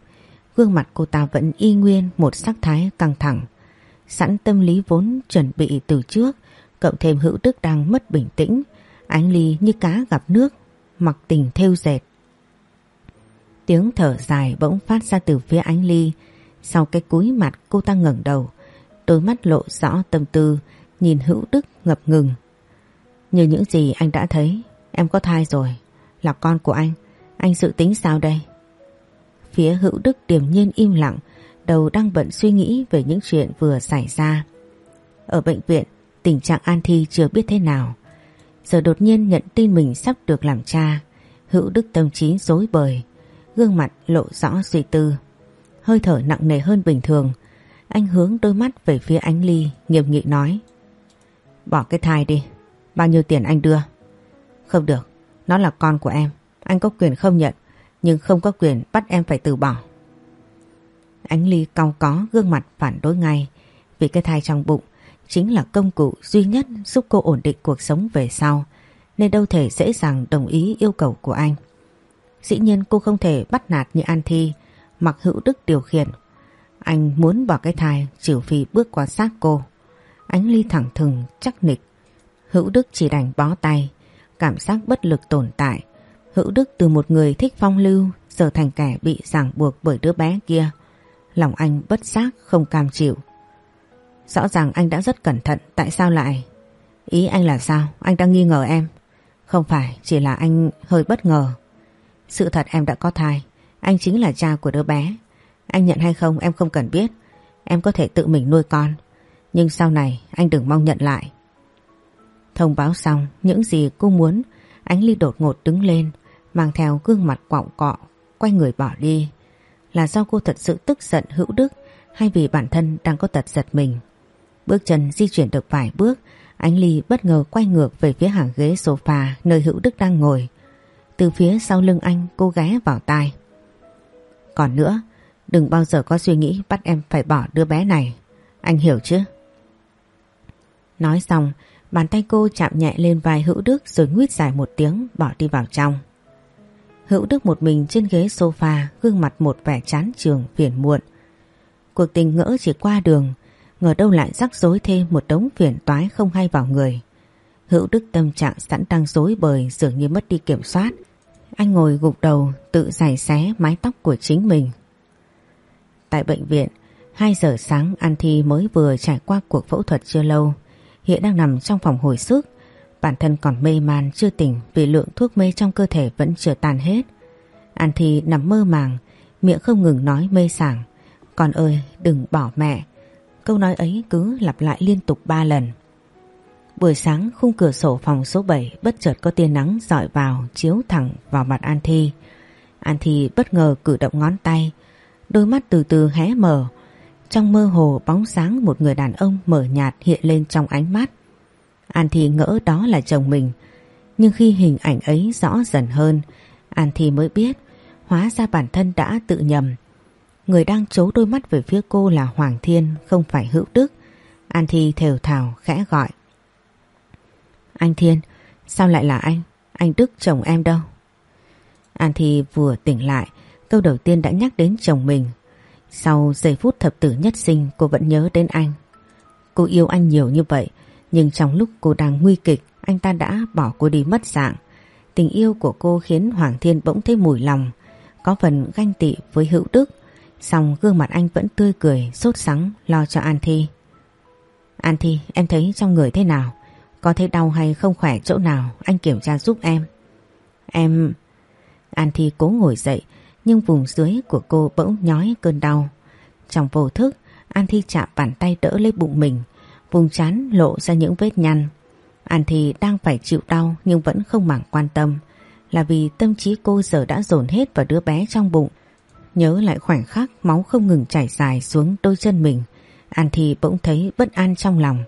gương mặt cô ta vẫn y nguyên một sắc thái căng thẳng. Sẵn tâm lý vốn chuẩn bị từ trước, cộng thêm Hữu Đức đang mất bình tĩnh, ánh ly như cá gặp nước, mặc tình thêu dệt. Tiếng thở dài bỗng phát ra từ phía ánh ly, sau cái cúi mặt cô ta ngẩng đầu, đôi mắt lộ rõ tâm tư, nhìn Hữu Đức ngập ngừng. Như những gì anh đã thấy, em có thai rồi, là con của anh, anh dự tính sao đây? Phía Hữu Đức điềm nhiên im lặng, đầu đang bận suy nghĩ về những chuyện vừa xảy ra. Ở bệnh viện, tình trạng An Thi chưa biết thế nào. Giờ đột nhiên nhận tin mình sắp được làm cha, Hữu Đức tâm trí dối bời, gương mặt lộ rõ suy tư. Hơi thở nặng nề hơn bình thường, anh hướng đôi mắt về phía ánh ly, nghiêm nghị nói. Bỏ cái thai đi, bao nhiêu tiền anh đưa? Không được, nó là con của em, anh có quyền không nhận, nhưng không có quyền bắt em phải từ bỏ. Ánh Ly cau có gương mặt phản đối ngay vì cái thai trong bụng chính là công cụ duy nhất giúp cô ổn định cuộc sống về sau nên đâu thể dễ dàng đồng ý yêu cầu của anh. Dĩ nhiên cô không thể bắt nạt như An Thi mặc hữu đức điều khiển. Anh muốn bỏ cái thai trừ phi bước qua xác cô. Ánh Ly thẳng thừng chắc nịch. Hữu Đức chỉ đành bó tay, cảm giác bất lực tồn tại. Hữu Đức từ một người thích phong lưu giờ thành kẻ bị ràng buộc bởi đứa bé kia. Lòng anh bất giác không cam chịu. Rõ ràng anh đã rất cẩn thận, tại sao lại? Ý anh là sao? Anh đang nghi ngờ em. Không phải, chỉ là anh hơi bất ngờ. Sự thật em đã có thai, anh chính là cha của đứa bé. Anh nhận hay không em không cần biết. Em có thể tự mình nuôi con. Nhưng sau này anh đừng mong nhận lại. Thông báo xong những gì cô muốn, Ánh Ly đột ngột đứng lên, mang theo gương mặt quọng cọ, quay người bỏ đi là do cô thật sự tức giận hữu đức hay vì bản thân đang có tật giật mình. Bước chân di chuyển được vài bước, Ánh Ly bất ngờ quay ngược về phía hàng ghế sofa nơi hữu đức đang ngồi. Từ phía sau lưng anh cô ghé vào tai. Còn nữa, đừng bao giờ có suy nghĩ bắt em phải bỏ đứa bé này. Anh hiểu chứ? Nói xong, bàn tay cô chạm nhẹ lên vai hữu đức rồi nguyết dài một tiếng bỏ đi vào trong. Hữu Đức một mình trên ghế sofa, gương mặt một vẻ chán trường phiền muộn. Cuộc tình ngỡ chỉ qua đường, ngờ đâu lại rắc rối thêm một đống phiền toái không hay vào người. Hữu Đức tâm trạng sẵn đang rối bời dường như mất đi kiểm soát. Anh ngồi gục đầu tự giải xé mái tóc của chính mình. Tại bệnh viện, 2 giờ sáng An Thi mới vừa trải qua cuộc phẫu thuật chưa lâu. Hiện đang nằm trong phòng hồi sức Bản thân còn mê man chưa tỉnh vì lượng thuốc mê trong cơ thể vẫn chưa tàn hết. An Thi nằm mơ màng, miệng không ngừng nói mê sảng. Con ơi đừng bỏ mẹ. Câu nói ấy cứ lặp lại liên tục ba lần. Buổi sáng khung cửa sổ phòng số 7 bất chợt có tia nắng dọi vào chiếu thẳng vào mặt An Thi. An Thi bất ngờ cử động ngón tay, đôi mắt từ từ hé mở. Trong mơ hồ bóng sáng một người đàn ông mở nhạt hiện lên trong ánh mắt. An Thi ngỡ đó là chồng mình. Nhưng khi hình ảnh ấy rõ dần hơn, An Thi mới biết hóa ra bản thân đã tự nhầm. Người đang chố đôi mắt về phía cô là Hoàng Thiên không phải Hữu Đức. An Thi thều thào khẽ gọi. Anh Thiên, sao lại là anh? Anh Đức chồng em đâu? An Thi vừa tỉnh lại, câu đầu tiên đã nhắc đến chồng mình. Sau giây phút thập tử nhất sinh cô vẫn nhớ đến anh. Cô yêu anh nhiều như vậy, nhưng trong lúc cô đang nguy kịch, anh ta đã bỏ cô đi mất dạng. Tình yêu của cô khiến Hoàng Thiên bỗng thấy mùi lòng, có phần ganh tị với hữu đức. Xong gương mặt anh vẫn tươi cười, sốt sắng, lo cho An Thi. An Thi, em thấy trong người thế nào? Có thấy đau hay không khỏe chỗ nào? Anh kiểm tra giúp em. Em... An Thi cố ngồi dậy, nhưng vùng dưới của cô bỗng nhói cơn đau. Trong vô thức, An Thi chạm bàn tay đỡ lấy bụng mình, vùng chán lộ ra những vết nhăn. An Thi đang phải chịu đau nhưng vẫn không mảng quan tâm, là vì tâm trí cô giờ đã dồn hết vào đứa bé trong bụng. Nhớ lại khoảnh khắc máu không ngừng chảy dài xuống đôi chân mình, An Thi bỗng thấy bất an trong lòng,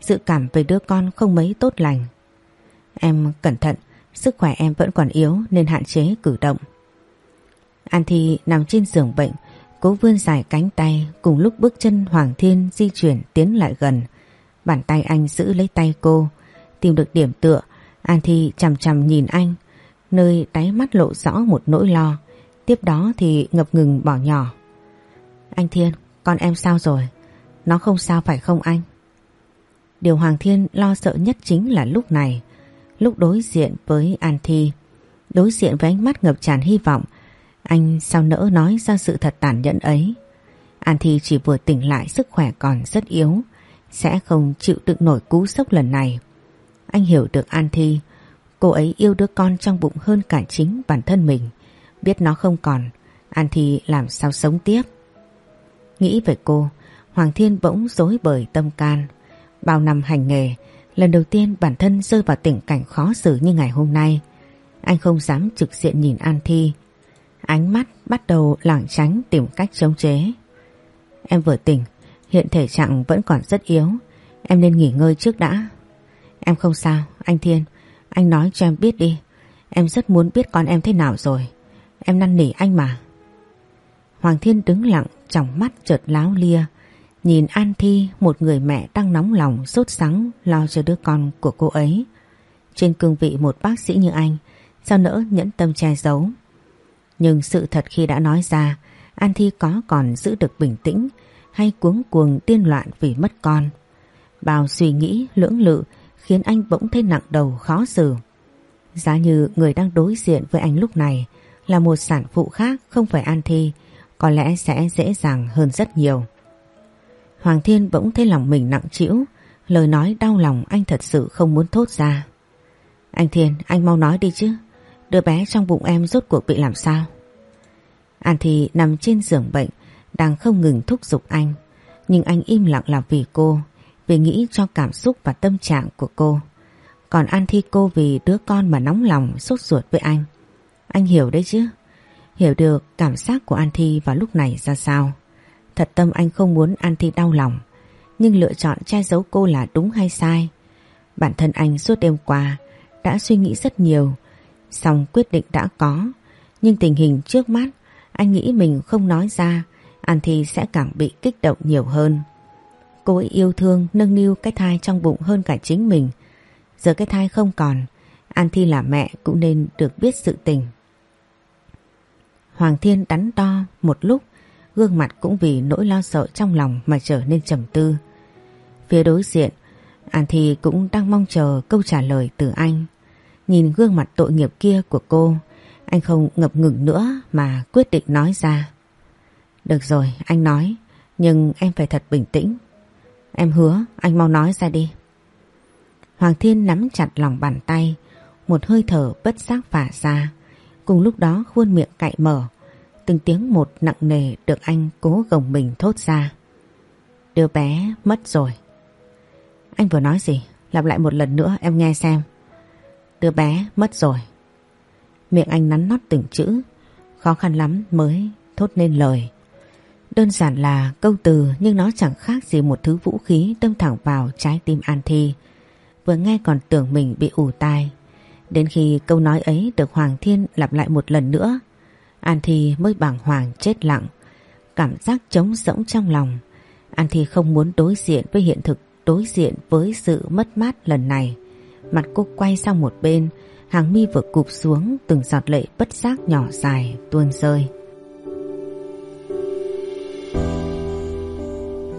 dự cảm về đứa con không mấy tốt lành. Em cẩn thận, sức khỏe em vẫn còn yếu nên hạn chế cử động. An Thi nằm trên giường bệnh, cố vươn dài cánh tay cùng lúc bước chân Hoàng Thiên di chuyển tiến lại gần. Bàn tay anh giữ lấy tay cô, tìm được điểm tựa, An Thi chằm chằm nhìn anh, nơi đáy mắt lộ rõ một nỗi lo, tiếp đó thì ngập ngừng bỏ nhỏ. Anh Thiên, con em sao rồi? Nó không sao phải không anh? Điều Hoàng Thiên lo sợ nhất chính là lúc này, lúc đối diện với An Thi, đối diện với ánh mắt ngập tràn hy vọng, anh sao nỡ nói ra sự thật tàn nhẫn ấy. An Thi chỉ vừa tỉnh lại sức khỏe còn rất yếu, sẽ không chịu đựng nổi cú sốc lần này. Anh hiểu được An Thi, cô ấy yêu đứa con trong bụng hơn cả chính bản thân mình. Biết nó không còn, An Thi làm sao sống tiếp. Nghĩ về cô, Hoàng Thiên bỗng dối bời tâm can. Bao năm hành nghề, lần đầu tiên bản thân rơi vào tình cảnh khó xử như ngày hôm nay. Anh không dám trực diện nhìn An Thi, Ánh mắt bắt đầu lảng tránh tìm cách chống chế. Em vừa tỉnh, hiện thể trạng vẫn còn rất yếu. Em nên nghỉ ngơi trước đã. Em không sao, anh Thiên. Anh nói cho em biết đi. Em rất muốn biết con em thế nào rồi. Em năn nỉ anh mà. Hoàng Thiên đứng lặng, trong mắt chợt láo lia. Nhìn An Thi, một người mẹ đang nóng lòng, sốt sắng, lo cho đứa con của cô ấy. Trên cương vị một bác sĩ như anh, sao nỡ nhẫn tâm che giấu. Nhưng sự thật khi đã nói ra, An Thi có còn giữ được bình tĩnh hay cuống cuồng tiên loạn vì mất con. Bao suy nghĩ lưỡng lự khiến anh bỗng thấy nặng đầu khó xử. Giá như người đang đối diện với anh lúc này là một sản phụ khác không phải An Thi, có lẽ sẽ dễ dàng hơn rất nhiều. Hoàng Thiên bỗng thấy lòng mình nặng trĩu, lời nói đau lòng anh thật sự không muốn thốt ra. Anh Thiên, anh mau nói đi chứ. Đứa bé trong bụng em rốt cuộc bị làm sao? An Thi nằm trên giường bệnh đang không ngừng thúc giục anh. Nhưng anh im lặng là vì cô, vì nghĩ cho cảm xúc và tâm trạng của cô. Còn An Thi cô vì đứa con mà nóng lòng sốt ruột với anh. Anh hiểu đấy chứ? Hiểu được cảm giác của An Thi vào lúc này ra sao. Thật tâm anh không muốn An Thi đau lòng. Nhưng lựa chọn che giấu cô là đúng hay sai. Bản thân anh suốt đêm qua đã suy nghĩ rất nhiều Xong quyết định đã có, nhưng tình hình trước mắt anh nghĩ mình không nói ra, An Thi sẽ càng bị kích động nhiều hơn. Cô ấy yêu thương nâng niu cái thai trong bụng hơn cả chính mình. Giờ cái thai không còn, An Thi là mẹ cũng nên được biết sự tình. Hoàng Thiên đắn đo một lúc, gương mặt cũng vì nỗi lo sợ trong lòng mà trở nên trầm tư. Phía đối diện, An Thi cũng đang mong chờ câu trả lời từ anh. Nhìn gương mặt tội nghiệp kia của cô, anh không ngập ngừng nữa mà quyết định nói ra. Được rồi, anh nói, nhưng em phải thật bình tĩnh. Em hứa, anh mau nói ra đi. Hoàng Thiên nắm chặt lòng bàn tay, một hơi thở bất giác phả ra. Cùng lúc đó khuôn miệng cạy mở, từng tiếng một nặng nề được anh cố gồng mình thốt ra. Đứa bé mất rồi. Anh vừa nói gì? Lặp lại một lần nữa em nghe xem. Đứa bé mất rồi. Miệng anh nắn nót từng chữ, khó khăn lắm mới thốt nên lời. Đơn giản là câu từ nhưng nó chẳng khác gì một thứ vũ khí đâm thẳng vào trái tim An Thi. Vừa nghe còn tưởng mình bị ủ tai. Đến khi câu nói ấy được Hoàng Thiên lặp lại một lần nữa, An Thi mới bàng hoàng chết lặng. Cảm giác trống rỗng trong lòng. An Thi không muốn đối diện với hiện thực, đối diện với sự mất mát lần này. Mặt cô quay sang một bên, hàng mi vừa cụp xuống từng giọt lệ bất giác nhỏ dài tuôn rơi.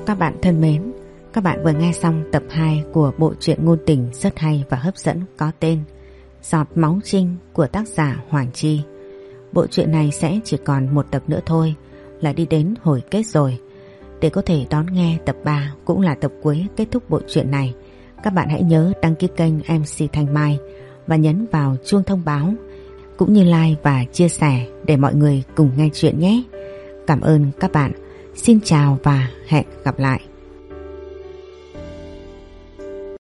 Các bạn thân mến, các bạn vừa nghe xong tập 2 của bộ truyện ngôn tình rất hay và hấp dẫn có tên Giọt máu trinh của tác giả Hoàng Chi. Bộ truyện này sẽ chỉ còn một tập nữa thôi là đi đến hồi kết rồi. Để có thể đón nghe tập 3 cũng là tập cuối kết thúc bộ truyện này, các bạn hãy nhớ đăng ký kênh MC Thanh Mai và nhấn vào chuông thông báo cũng như like và chia sẻ để mọi người cùng nghe chuyện nhé. Cảm ơn các bạn. Xin chào và hẹn gặp lại.